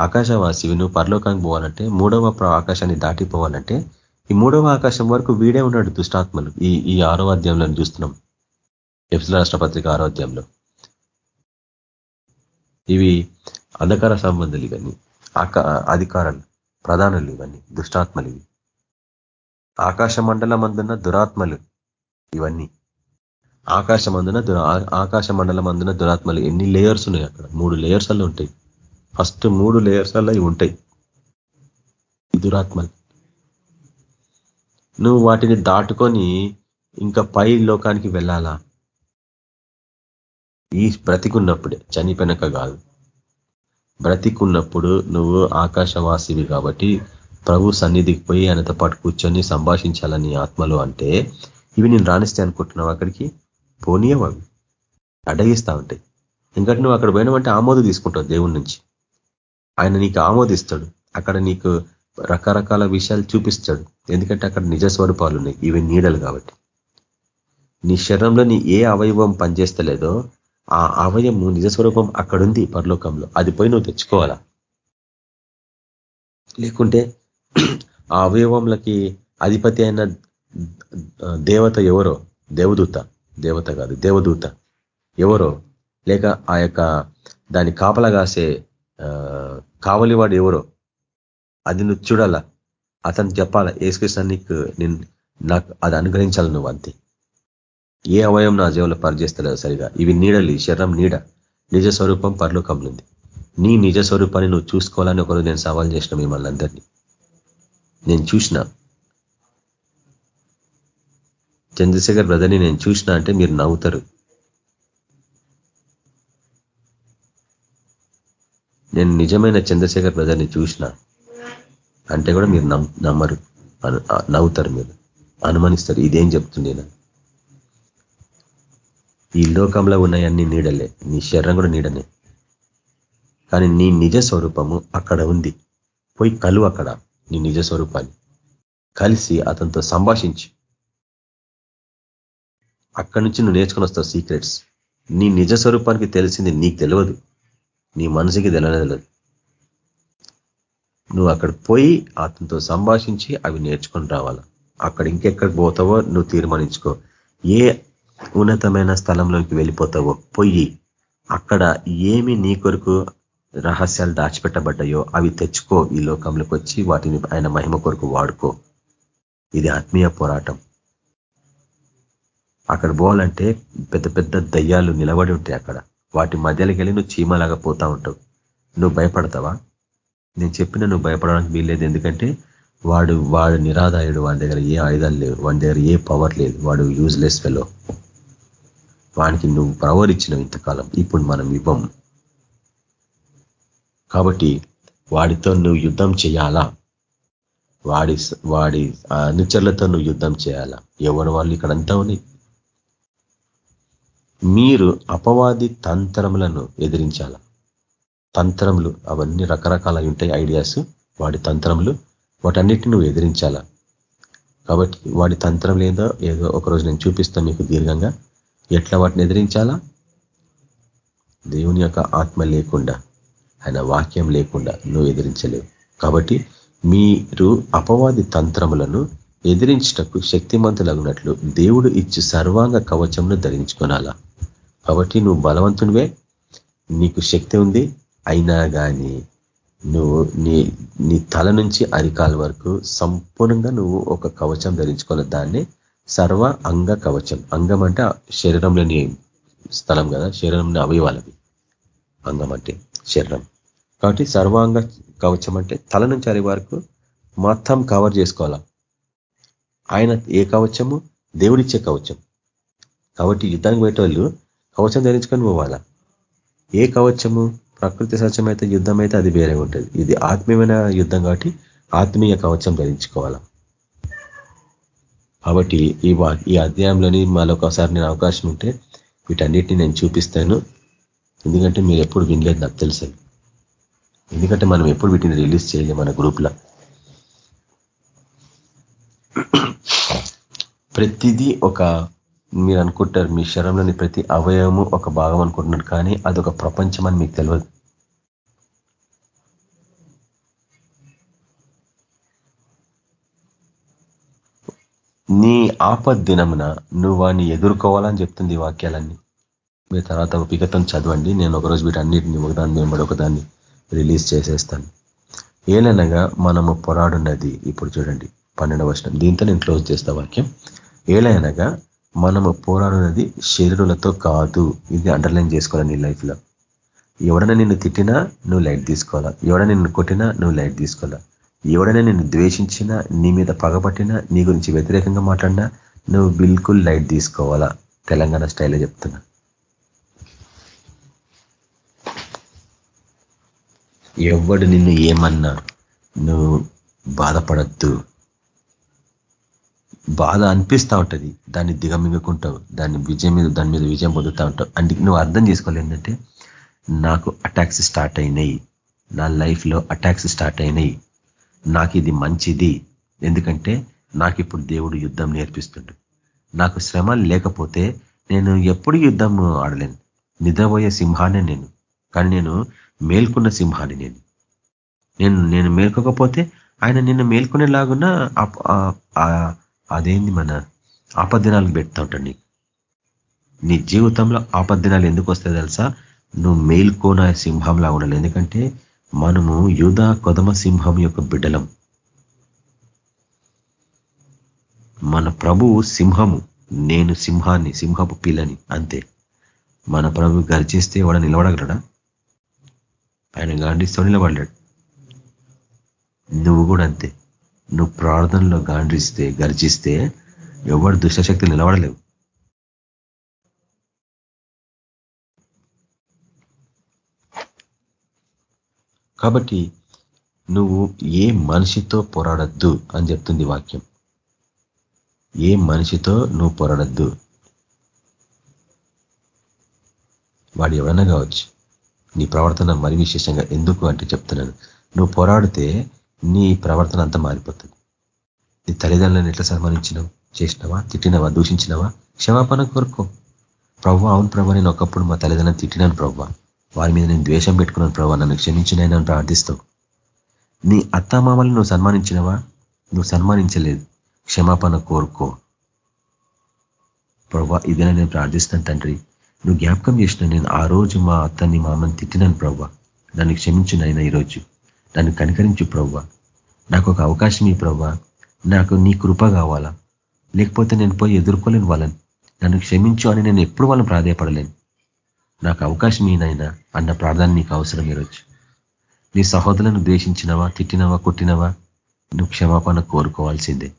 ఆకాశవాసివి నువ్వు పరలోకానికి పోవాలంటే మూడవ ఆకాశాన్ని దాటిపోవాలంటే ఈ మూడవ ఆకాశం వరకు వీడే ఉన్నాడు దుష్టాత్మలు. ఈ ఈ ఆరో అధ్యాయంలో చూస్తున్నాం. ఎఫ్సిల రాష్ట్రపత్రిక ఆరో అధ్యాయంలో. ఇవి అంధకార సంబంధాలు ఇవన్నీ. అధికారాలు ప్రధానులు ఇవన్నీ దుష్టాత్మలు ఇవి. ఆకాశ మండలం అందున్న దురాత్మలు ఇవన్నీ. ఆకాశం అందున ఆకాశ మండలం అందున దురాత్మలు ఎన్ని లేయర్స్ ఉన్నాయి అక్కడ? మూడు లేయర్స్ అలా ఉంటాయి. ఫస్ట్ మూడు లేయర్స్ అలా ఇవి ఉంటాయి. దురాత్మలు. నువ్వు వాటిని దాటుకొని ఇంకా పై లోకానికి వెళ్ళాలా? ఈ బ్రతికున్నప్పుడే. చనిపోయినక కాదు. బ్రతికున్నప్పుడు నువ్వు ఆకాశవాసివి కాబట్టి ప్రభు సన్నిధికి పోయి ఆయనతో పాటు కూర్చొని సంభాషించాలని ఆత్మలు అంటే? ఇవి నేను రాణిస్తే అనుకుంటున్నావు అక్కడికి? పోనీయం అవి అడ్డగిస్తా ఉంటాయి ఎందుకంటే నువ్వు అక్కడ పోయినావంటే ఆమోదం తీసుకుంటావు దేవుడి నుంచి. ఆయన నీకు ఆమోదిస్తాడు. అక్కడ నీకు రకరకాల విషయాలు చూపిస్తాడు. ఎందుకంటే అక్కడ నిజ స్వరూపాలు ఉన్నాయి. ఇవి నీడలు కాబట్టి. నీ శరీరంలో నీ ఏ అవయవం పనిచేస్తలేదో ఆ అవయము నిజస్వరూపం అక్కడుంది పరలోకంలో. అది పోయి నువ్వు తెచ్చుకోవాలా? లేకుంటే ఆ అవయవంలకి అధిపతి అయిన దేవత ఎవరో? దేవదూత. దేవత కాదు దేవదూత. ఎవరో? లేక ఆ యొక్క దాన్ని కాపలగాసే కావలివాడు ఎవరో? అది నువ్వు చూడాలా? అతను చెప్పాలా ఏసుకృష్ణ నీకు నేను నాకు అది అనుగ్రహించాలి నువ్వు అంతే. ఏ అవయం నా జీవంలో పనిచేస్తలేదు సరిగా. ఇవి నీడలు శరణం శరీరం నీడ. నిజ స్వరూపం పరలోకంలో నీ నిజ స్వరూపాన్ని నువ్వు చూసుకోవాలని ఒకరు నేను సవాల్ చేసిన మిమ్మల్ని అందరినీ. నేను చూసిన చంద్రశేఖర్ బ్రదర్ని నేను చూసిన అంటే మీరు నవ్వుతారు. నేను నిజమైన చంద్రశేఖర్ బ్రదర్ని చూసిన అంటే కూడా మీరు నమ్మరు. నవ్వుతారు మీరు. అనుమానిస్తారు. ఇదేం చెప్తుంది నేను ఈ లోకంలో ఉన్నాయన్ని నీడలే. నీ శరీరం కూడా నీడనే. కానీ నీ నిజ స్వరూపము అక్కడ ఉంది. పోయి కలు అక్కడ. నీ నిజ స్వరూపాన్ని. కలిసి అతనితో సంభాషించి. అక్కడి నుంచి నువ్వు నేర్చుకొని వస్తావు సీక్రెట్స్ నీ నిజ స్వరూపానికి తెలిసింది నీకు తెలియదు. నీ మనసుకి తెలియదు. నువ్వు అక్కడ పోయి అతనితో సంభాషించి అవి నేర్చుకొని రావాలా. అక్కడ ఇంకెక్కడికి పోతావో నువ్వు తీర్మానించుకో. ఏ ఉన్నతమైన స్థలంలోకి వెళ్ళిపోతావో పొయ్యి అక్కడ ఏమి నీ కొరకు రహస్యాలు దాచిపెట్టబడ్డాయో అవి తెచ్చుకో. ఈ లోకంలోకి వచ్చి వాటిని ఆయన మహిమ కొరకు వాడుకో. ఇది ఆత్మీయ పోరాటం. అక్కడ పోవాలంటే పెద్ద పెద్ద దయ్యాలు నిలబడి ఉంటాయి అక్కడ. వాటి మధ్యలోకి వెళ్ళి నువ్వు చీమలాగా పోతా ఉంటావు. నువ్వు భయపడతావా? నేను చెప్పిన నువ్వు భయపడడానికి వీల్లేదు. ఎందుకంటే వాడు వాడు నిరాదాయుడు వాడి దగ్గర ఏ ఆయుధాలు లేవు. వాడి దగ్గర ఏ పవర్ లేదు. వాడు యూజ్లెస్ ఫెలో వానికి నువ్వు పవర్ ఇచ్చినావు ఇంతకాలం. ఇప్పుడు మనం ఇవ్వం కాబట్టి వాడితో నువ్వు యుద్ధం చేయాలా? వాడి వాడి అనుచరులతో నువ్వు యుద్ధం చేయాలా? ఎవరు వాళ్ళు ఇక్కడంతా ఉన్నాయి? మీరు అపవాది తంత్రములను ఎదిరించాల? తంత్రములు అవన్నీ రకరకాల ఉంటాయి ఐడియాస్. వాడి తంత్రములు వాటన్నిటిని నువ్వు ఎదిరించాలా? కాబట్టి వాడి తంత్రం లేదో ఏదో ఒకరోజు నేను చూపిస్తాను మీకు దీర్ఘంగా. ఎట్లా వాటిని ఎదిరించాలా? దేవుని యొక్క ఆత్మ లేకుండా ఆయన వాక్యం లేకుండా నువ్వు ఎదిరించలేవు. కాబట్టి మీరు అపవాది తంత్రములను ఎదిరించటకు శక్తిమంతులగినట్లు దేవుడు ఇచ్చి సర్వాంగ కవచమును ధరించుకోనాలా? కాబట్టి నువ్వు బలవంతునివే. నీకు శక్తి ఉంది. అయినా కానీ నువ్వు నీ నీ తల నుంచి అరికాల వరకు సంపూర్ణంగా నువ్వు ఒక కవచం ధరించుకోవాలి. దాన్ని సర్వ అంగ కవచం. అంగం అంటే శరీరంలోని స్థలం కదా. శరీరంలో అవయవాలవి. అంగం అంటే శరీరం. కాబట్టి సర్వాంగ కవచం అంటే తల నుంచి అరి వరకు మొత్తం కవర్ చేసుకోవాలా? ఆయన ఏ కవచము? దేవుడిచ్చే కవచం. కాబట్టి యుద్ధానికి పోయేటోళ్ళు కవచం ధరించుకొని పోవాలా? ఏ కవచము? ప్రకృతి సత్యం యుద్ధం అయితే అది వేరే ఉంటుంది. ఇది ఆత్మీయమైన యుద్ధం కాబట్టి ఆత్మీయ కవచం ధరించుకోవాలా? కాబట్టి ఈ ఈ అధ్యాయంలోని మరొకసారి నేను అవకాశం ఉంటే వీటన్నిటిని నేను చూపిస్తాను. ఎందుకంటే మీరు ఎప్పుడు వినలేదు నాకు తెలుసు. ఎందుకంటే మనం ఎప్పుడు వీటిని రిలీజ్ చేయలేము మన గ్రూప్లో. ప్రతిదీ ఒక మీరు అనుకుంటారు మీ శరీరంలోని ప్రతి అవయవము ఒక భాగం అనుకుంటున్నారు కానీ అదొక ప్రపంచం అని మీకు తెలియదు. నీ ఆపద్ దినమున నువ్వు వాడిని ఎదుర్కోవాలని చెప్తుంది ఈ వాక్యాలన్నీ. మీరు తర్వాత విగతం చదవండి నేను ఒకరోజు వీటన్నిటిని ఒకదాన్ని వెంబడి ఒకదాన్ని రిలీజ్ చేసేస్తాను. ఏలనగా మనము పొరాడున్నది ఇప్పుడు చూడండి పన్నెండవ వర్షం దీంతో నేను క్లోజ్ చేస్తా వాక్యం. ఏలైనగా మనము పోరాడున్నది శరీరులతో కాదు. ఇది అండర్లైన్ చేసుకోవాలి నీ లైఫ్లో ఎవడైనా నిన్ను తిట్టినా నువ్వు లైట్ తీసుకోవాలా? ఎవడైనా నిన్ను కొట్టినా నువ్వు లైట్ తీసుకోవాలా? ఎవడైనా నిన్ను ద్వేషించినా నీ మీద పగబట్టినా నీ గురించి వ్యతిరేకంగా మాట్లాడినా నువ్వు బిల్కుల్ లైట్ తీసుకోవాలా? తెలంగాణ స్టైల్లో చెప్తున్నా. ఎవడు నిన్ను ఏమన్నా నువ్వు బాధపడద్దు. బాధ అనిపిస్తూ ఉంటుంది. దాన్ని దిగమింగుకుంటావు దాన్ని విజయం మీద దాని మీద విజయం పొందుతూ ఉంటావు. అందుకు నువ్వు అర్థం చేసుకోవాలి ఏంటంటే నాకు అటాక్స్ స్టార్ట్ అయినాయి. నా లైఫ్లో అటాక్స్ స్టార్ట్ అయినాయి. నాకు ఇది మంచిది. ఎందుకంటే నాకు ఇప్పుడు దేవుడు యుద్ధం నేర్పిస్తుండు. నాకు శ్రమ లేకపోతే నేను ఎప్పుడు యుద్ధం ఆడలేను. నిద్రపోయే సింహాన్ని నేను. కానీ నేను మేల్కున్న సింహాన్ని నేను. నేను నేను మేల్కోకపోతే ఆయన నిన్ను మేల్కొనేలాగున్న అదేంది మన ఆపద్దినాలకు పెడతా ఉంటాడు నీకు. నీ జీవితంలో ఆపద్దినాలు ఎందుకు వస్తాయి తెలుసా? నువ్వు మేల్కోన సింహంలా ఉండాలి. ఎందుకంటే మనము యూధ కొదమ సింహం యొక్క బిడ్డలం. మన ప్రభువు సింహము నేను సింహాన్ని సింహపు పిల్లని అంతే. మన ప్రభు గర్జిస్తే వాడు నిలబడగలడా? ఆయన గాండిస్తూ నిలబడలేడు. నువ్వు కూడా అంతే. నువ్వు ప్రార్థనలో గాండ్రిస్తే గర్జిస్తే ఎవరు దుష్టశక్తి నిలబడలేవు. కాబట్టి నువ్వు ఏ మనిషితో పోరాడద్దు అని చెప్తుంది వాక్యం. ఏ మనిషితో నువ్వు పోరాడద్దు. వాడు ఎవరన్నా కావచ్చు. నీ ప్రవర్తన మరి విశేషంగా ఎందుకు అంటే చెప్తున్నాను. నువ్వు పోరాడితే నీ ప్రవర్తన అంతా మారిపోతుంది. నీ తల్లిదండ్రులను ఎట్లా సన్మానించినావు? చేసినావా? తిట్టినవా? దూషించినవా? క్షమాపణ కోరుకో. ప్రవ్వ అవును ప్రభా నేను ఒకప్పుడు మా తల్లిదండ్రులను తిట్టినాను ప్రవ్వ. వారి మీద నేను ద్వేషం పెట్టుకున్నాను ప్రభావ నన్ను క్షమించినైనా ప్రార్థిస్తావు. నీ అత్తమామలు నువ్వు సన్మానించినవా? నువ్వు సన్మానించలేదు. క్షమాపణ కోరుకో. ప్రవ్వ ఇదేనా నేను ప్రార్థిస్తాను తండ్రి. నువ్వు జ్ఞాపకం చేసిన నేను ఆ రోజు మా అత్తని మా అమ్మని తిట్టినాను ప్రవ్వ. నన్ను క్షమించినైనా ఈరోజు. దాన్ని కనికరించు ప్రవ్వ. నాకు ఒక అవకాశం ఈ ప్రవ్వ. నాకు నీ కృప కావాలా. లేకపోతే నేను పోయి ఎదుర్కోలేను వాళ్ళని. నన్ను క్షమించు అని నేను ఎప్పుడు వాళ్ళని ప్రాధాయపడలేను. నాకు అవకాశం ఏనైనా అన్న ప్రార్థన నీకు అవసరం ఈరోజు. నీ సహోదరులను ద్వేషించినవా తిట్టినవా కొట్టినవా? నువ్వు క్షమాపణ కోరుకోవాల్సిందే.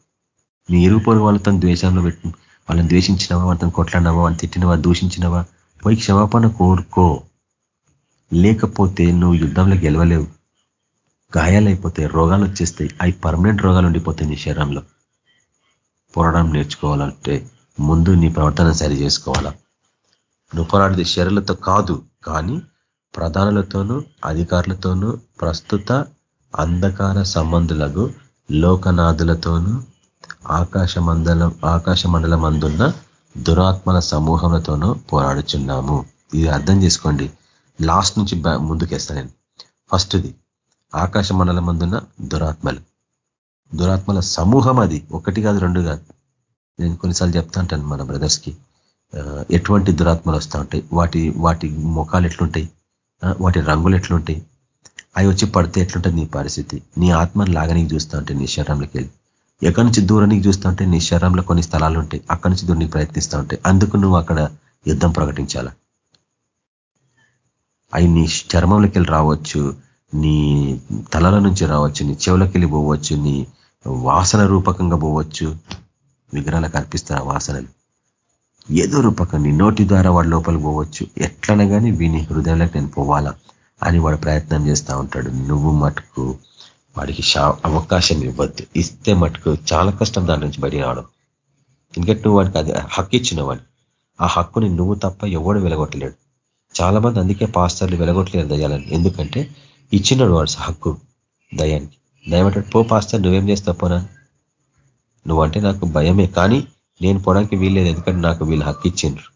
నీ ఇరుగు పొరుగు వాళ్ళతో ద్వేషంలో పెట్టి వాళ్ళని ద్వేషించినవా వాళ్ళతో కొట్లాడినవా వాళ్ళని తిట్టినవా దూషించినవా? పోయి క్షమాపణ కోరుకో. లేకపోతే నువ్వు యుద్ధంలో గెలవలేవు. గాయాలైపోతాయి రోగాలు వచ్చేస్తాయి అవి పర్మనెంట్ రోగాలు ఉండిపోతాయి నీ శరీరంలో. పోరాటం నేర్చుకోవాలంటే ముందు నీ ప్రవర్తన సరి చేసుకోవాలా. నువ్వు పోరాడితే శరీరలతో కాదు కానీ ప్రధానులతోనూ అధికారులతోనూ ప్రస్తుత అంధకార సంబంధులకు లోకనాథులతోనూ ఆకాశ మండలం ఆకాశ మండలం అందున్న దురాత్మల సమూహంలతోనూ పోరాడుచున్నాము. ఇది అర్థం చేసుకోండి. లాస్ట్ నుంచి ముందుకేస్తా నేను. ఫస్ట్ది ఆకాశ మండలం అందున్న దురాత్మలు. దురాత్మల సమూహం అది. ఒకటి కాదు రెండు కాదు. నేను కొన్నిసార్లు చెప్తా ఉంటాను మన బ్రదర్స్కి. ఎటువంటి దురాత్మలు వస్తూ ఉంటాయి? వాటి వాటి ముఖాలు ఎట్లుంటాయి? వాటి రంగులు ఎట్లుంటాయి? అవి వచ్చి పడితే ఎట్లుంటుంది నీ పరిస్థితి? నీ ఆత్మను లాగనికి చూస్తూ ఉంటాయి నీ శరీరంలోకి వెళ్ళి. ఎక్కడి నుంచి దూరానికి చూస్తూ ఉంటే నీ శరీరంలో కొన్ని స్థలాలు ఉంటాయి. అక్కడి నుంచి దూరానికి ప్రయత్నిస్తూ ఉంటాయి. అందుకు నువ్వు అక్కడ యుద్ధం ప్రకటించాల? అవి నీ చర్మంలోకి వెళ్ళి రావచ్చు. నీ తలల నుంచి రావచ్చు నీ చెవులకెళ్ళి పోవచ్చు నీ వాసన రూపకంగా పోవచ్చు విగ్రహాలకు అర్పిస్తారు వాసనలు. ఏదో రూపకం నీ నోటి ద్వారా వాడి లోపలికి పోవచ్చు. ఎట్లన కానీ వీని హృదయంలోకి నేను పోవాలా అని వాడు ప్రయత్నం చేస్తూ ఉంటాడు. నువ్వు మటుకు వాడికి అవకాశం ఇవ్వద్దు. ఇస్తే మటుకు చాలా కష్టం దాని నుంచి బయట రావడం. ఎందుకంటే నువ్వు వాడికి అది హక్కు ఇచ్చిన వాడు ఆ హక్కుని నువ్వు తప్ప ఎవడు వెలగొట్టలేడు. చాలా మంది అందుకే పాస్టర్లు వెలగొట్టలేరు దయాలని ఎందుకంటే ఇచ్చినాడు వాడు హక్కు దయానికి. దయమంటాడు పో పాస్టర్ నువ్వేం చేస్తావు? పోనా? నువ్వంటే నాకు భయమే కానీ నేను పోవడానికి వీల్లేదు ఎందుకంటే నాకు వీళ్ళు హక్కు ఇచ్చిండ్రు.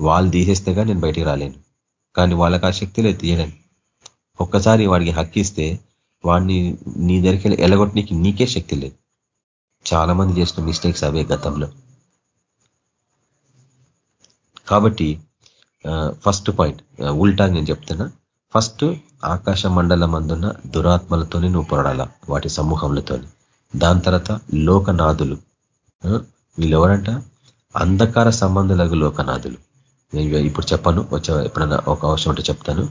వాళ్ళు తీసేస్తేగా నేను బయటికి రాలేను. కానీ వాళ్ళకి ఆ శక్తి లేదు తీయడానికి. ఒక్కసారి వాడికి హక్కు ఇస్తే వాడిని నీ దగ్గరికి ఎలగొట్టనికి నీకే శక్తి లేదు. చాలా మంది చేసిన మిస్టేక్స్ అవే గతంలో. కాబట్టి ఫస్ట్ పాయింట్ ఉల్టా నేను చెప్తున్నా. ఫస్ట్ ఆకాశ మండలం అందున్న దురాత్మలతోనే నువ్వు పోరాడాల? వాటి సమూహంలతోని దాని తర్వాత లోకనాథులు. వీళ్ళు ఎవరంట అంధకార సంబంధులకు లోకనాథులు. నేను ఇప్పుడు చెప్పను. వచ్చే ఎప్పుడన్నా ఒక అవసరం ఉంటే చెప్తాను.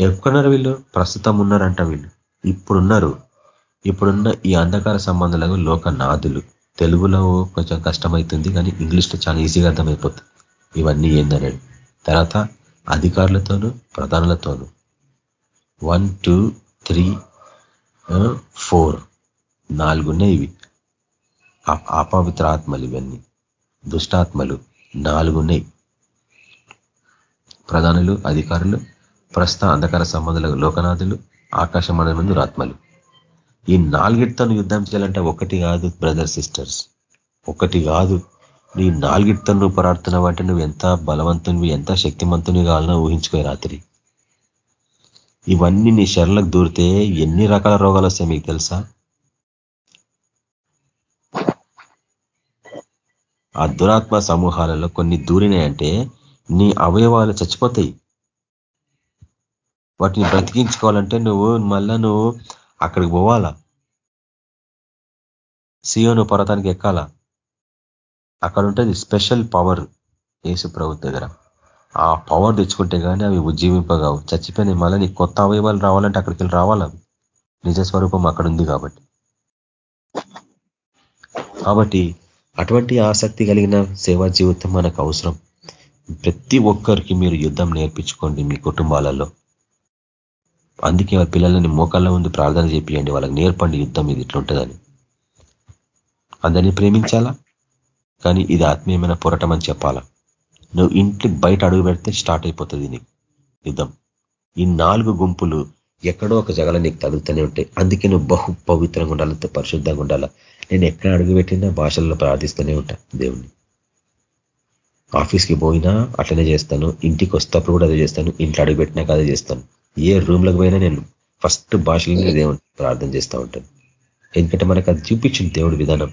ఎక్కడున్నారు వీళ్ళు? ప్రస్తుతం ఉన్నారంట వీళ్ళు. ఇప్పుడున్నారు. ఇప్పుడున్న ఈ అంధకార సంబంధాలకు లోకనాథులు. తెలుగులో కొంచెం కష్టమవుతుంది కానీ ఇంగ్లీష్లో చాలా ఈజీగా అర్థమైపోతుంది. ఇవన్నీ ఏందనేది. తర్వాత అధికారులతోనూ ప్రధానులతోనూ. One two three four. నాలుగున్నాయి ఇవి. అపవిత్ర ఆత్మలు ఇవన్నీ. దుష్టాత్మలు. నాలుగున్నాయి. ప్రధానులు అధికారులు ప్రస్తుత అంధకార సంబంధాల లోకనాథులు ఆకాశ మండలం ఆత్మలు ఈ నాలుగిటితో యుద్ధం చేయాలంటే ఒకటి కాదు బ్రదర్ సిస్టర్స్. ఒకటి కాదు. నీ నాలుగిటితో నువ్వు పోరాడుతున్నావు అంటే నువ్వు ఎంత బలవంతునివి ఎంత శక్తిమంతుని కావాలన్నా ఊహించుకో రాత్రి. ఇవన్నీ నీ శరీరకు దూరితే ఎన్ని రకాల రోగాలు వస్తాయి మీకు తెలుసా? ఆ దురాత్మ సమూహాలలో కొన్ని దూరినాయంటే నీ అవయవాలు చచ్చిపోతాయి. వాటిని బ్రతికించుకోవాలంటే నువ్వు మళ్ళా నువ్వు అక్కడికి పోవాలా? సియోను పర్వతానికి ఎక్కాలా? అక్కడ ఉంటుంది స్పెషల్ పవర్ యేసు ప్రభు దగ్గర. ఆ పవర్ తెచ్చుకుంటే కానీ అవి ఉజ్జీవింపగావు. చచ్చిపోయినాయి మళ్ళీ నీ కొత్త అవయవాలు రావాలంటే అక్కడికి వెళ్ళి రావాలా నిజ స్వరూపం అక్కడ ఉంది కాబట్టి. కాబట్టి అటువంటి ఆసక్తి కలిగిన సేవా జీవితం మనకు అవసరం. ప్రతి ఒక్కరికి మీరు యుద్ధం నేర్పించుకోండి మీ కుటుంబాలలో. అందుకే వాళ్ళ పిల్లలని మోకాళ్ళ ముందు ప్రార్థన చేపియండి. వాళ్ళకి నేర్పండి యుద్ధం ఇది ఇట్లుంటుందని. అందరినీ ప్రేమించాలా? కానీ ఇది ఆత్మీయమైన పోరాటం అని చెప్పాలా? నువ్వు ఇంటి బయట అడుగు పెడితే స్టార్ట్ అయిపోతుంది నీకు. యుద్ధం. ఈ నాలుగు గుంపులు ఎక్కడో ఒక జగల నీకు తగులుతూనే ఉంటాయి. అందుకే నువ్వు బహు పవిత్రంగా ఉండాలి పరిశుద్ధంగా ఉండాలా. నేను ఎక్కడ అడుగుపెట్టినా భాషల్లో ప్రార్థిస్తూనే ఉంటా దేవుణ్ణి. ఆఫీస్కి పోయినా అట్లనే చేస్తాను. ఇంటికి వస్తేప్పుడు కూడా అదే చేస్తాను. ఇంట్లో అడుగుపెట్టినాక అదే చేస్తాను. ఏ రూమ్లకు పోయినా నేను ఫస్ట్ భాషలోనే దేవుని ప్రార్థన చేస్తూ ఉంటాను. ఎందుకంటే మనకు అది చూపించింది దేవుడి విధానం.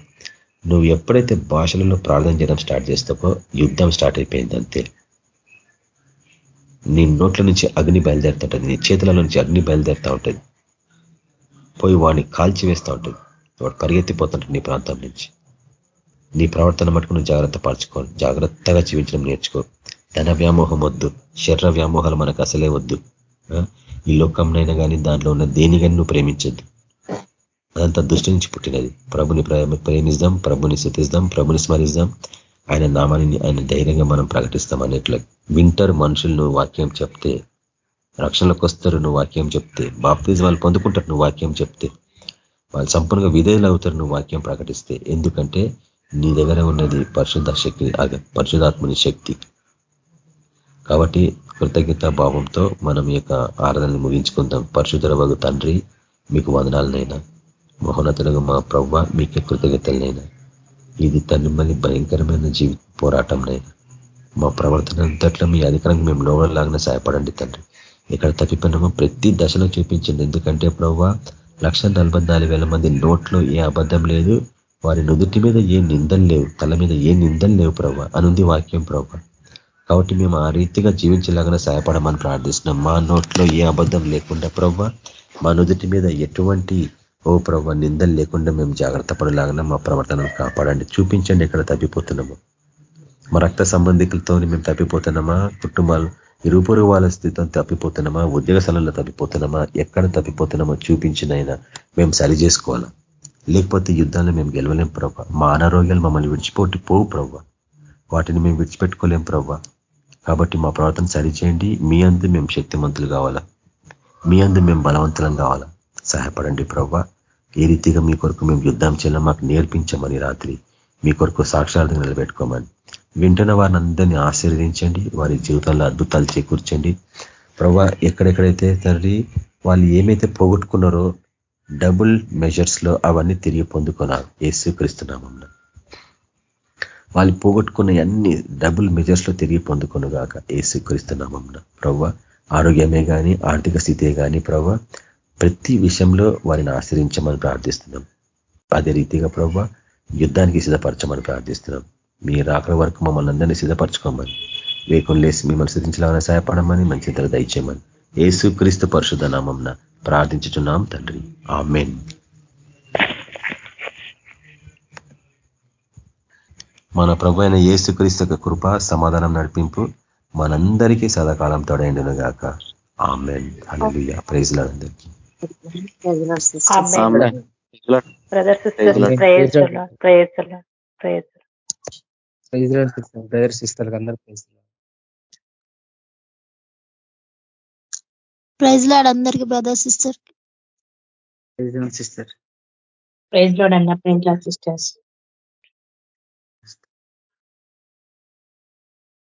నువ్వు ఎప్పుడైతే భాషలలో ప్రార్థన చేయడం స్టార్ట్ చేస్తావో యుద్ధం స్టార్ట్ అయిపోయింది అంతే. నీ నోట్ల నుంచి అగ్ని బయలుదేరుతుంటుంది నీ చేతుల నుంచి అగ్ని బయలుదేరుతూ ఉంటుంది. పోయి వాడిని కాల్చి వేస్తూ ఉంటుంది. వాడు పరిగెత్తిపోతుంటాడు నీ ప్రాంతం నుంచి. నీ ప్రవర్తన మటుకు నువ్వు జాగ్రత్త పరచుకో జాగ్రత్తగా జీవించడం నేర్చుకో. ధన వ్యామోహం వద్దు శరీర వ్యామోహాలు మనకు అసలే వద్దు. ఈ లోకంనైనా కానీ దాంట్లో ఉన్న దేని కానీ నువ్వు ప్రేమించద్దు. అదంతా దృష్టి నుంచి పుట్టినది. ప్రభుని ప్రేమిస్తాం ప్రభుని శృతిస్తాం ప్రభుని స్మరిస్తాం ఆయన నామాన్ని ఆయన ధైర్యంగా మనం ప్రకటిస్తాం అన్నట్లు. వింటర్ మనుషులు నువ్వు వాక్యం చెప్తే రక్షణలకు వస్తారు నువ్వు వాక్యం చెప్తే బాప్తిజ్ వాళ్ళు పొందుకుంటారు నువ్వు వాక్యం చెప్తే వాళ్ళు సంపూర్ణంగా విధేయులు అవుతారు నువ్వు వాక్యం ప్రకటిస్తే. ఎందుకంటే నీ దగ్గర ఉన్నది పరిశుద్ధ శక్తి పరిశుధాత్మని శక్తి. కాబట్టి కృతజ్ఞత భావంతో మనం ఈ యొక్క ఆరాధనలు ముగించుకుందాం. పరశుధర తండ్రి మీకు వందనాలనైనా మహోన్నతులుగా మా ప్రవ్వ మీకే కృతజ్ఞతలైనా ఇది తను మళ్ళీ భయంకరమైన జీవి పోరాటంనైనా. మా ప్రవర్తన అంతట్లో మీ అధికారంగా మేము లోగలాగానే సహాయపడండి తండ్రి. ఇక్కడ తప్పిపోయినామో ప్రతి దశలో చూపించండి. ఎందుకంటే ప్రవ్వ లక్ష మంది నోట్లో ఏ అబద్ధం లేదు. వారి నుదుటి మీద ఏ నిందలు లేవు. తల మీద ఏ నిందలు లేవు ప్రవ్వ అనుంది వాక్యం ప్రవ్వ. కాబట్టి మేము ఆ రీతిగా జీవించేలాగానే సహాయపడమని ప్రార్థిస్తున్నాం. మా నోట్లో ఏ అబద్ధం లేకుండా ప్రవ్వ మా నుదుటి మీద ఎటువంటి ఓ ప్రవ్వ నిందలు లేకుండా మేము జాగ్రత్త పడలాగా మా ప్రవర్తనను కాపాడండి. చూపించండి ఎక్కడ తప్పిపోతున్నాము. మా రక్త సంబంధికులతో మేము తప్పిపోతున్నామా? కుటుంబాలు ఇరుపురు వాళ్ళ స్థితితో తప్పిపోతున్నామా? ఉద్యోగ స్థలంలో తప్పిపోతున్నామా? ఎక్కడ తప్పిపోతున్నామో చూపించినైనా మేము సరి చేసుకోవాలా? లేకపోతే యుద్ధాన్ని మేము గెలవలేం ప్రభావ మా అనారోగ్యాలు మమ్మల్ని విడిచిపోటి పోవు ప్రవ్వ వాటిని మేము విడిచిపెట్టుకోలేం ప్రవ్వ కాబట్టి మా ప్రవర్తన సరిచేయండి మీ అందు మేము శక్తిమంతులు కావాలా? మీ అందు మేము బలవంతులం కావాలా? సహాయపడండి ప్రవ్వ ఏ రీతిగా మీ కొరకు మేము యుద్ధం చేయాలో మాకు నేర్పించమని రాత్రి మీ కొరకు సాక్షార్థం నిలబెట్టుకోమని. వింటున్న వారిని అందరినీ ఆశీర్వదించండి వారి జీవితాల్లో అద్భుతాలు చేకూర్చండి. ప్రభా ఎక్కడెక్కడైతే తండ్రి వాళ్ళు ఏమైతే పోగొట్టుకున్నారో డబుల్ మెజర్స్లో అవన్నీ తిరిగి పొందుకున్నారు ఏసుక్రీస్తున్నామన్న వాళ్ళు పోగొట్టుకున్న అన్ని డబుల్ మెజర్స్లో తిరిగి ఏసు ఏసుక్రీస్తున్నామన్న ప్రవ్వ ఆరోగ్యమే కానీ ఆర్థిక స్థితే కానీ ప్రవ్వ ప్రతి విషయంలో వారిని ఆశ్రయించమని ప్రార్థిస్తున్నాం. అదే రీతిగా ప్రభు యుద్ధానికి సిద్ధపరచమని ప్రార్థిస్తున్నాం. మీ రాక వరకు మమ్మల్ని అందరినీ సిద్ధపరచుకోమని వేకుని లేసి మిమ్మల్ని సిద్ధించాలని సహాయపడమని మంచి ఇద్దరు దయచేయమని ఏసు క్రీస్తు పరిశుద్ధ నామంన ప్రార్థించుతున్నాం తండ్రి. ఆమెన్. మన ప్రభు అయిన ఏసుక్రీస్తు కృప సమాధానం నడిపింపు మనందరికీ సదాకాలం తోడైండును గాక ఆమెన్ అలలుయ ప్రైజ్లందరికీ అందరికీ brother sister prayers prayers prayers brother sister అందరూ ప్రైజ్ లాడ్ అందరికి brother sister sister praise Lord అన్న ప్రైజ్ లాడ్ సిస్టర్స్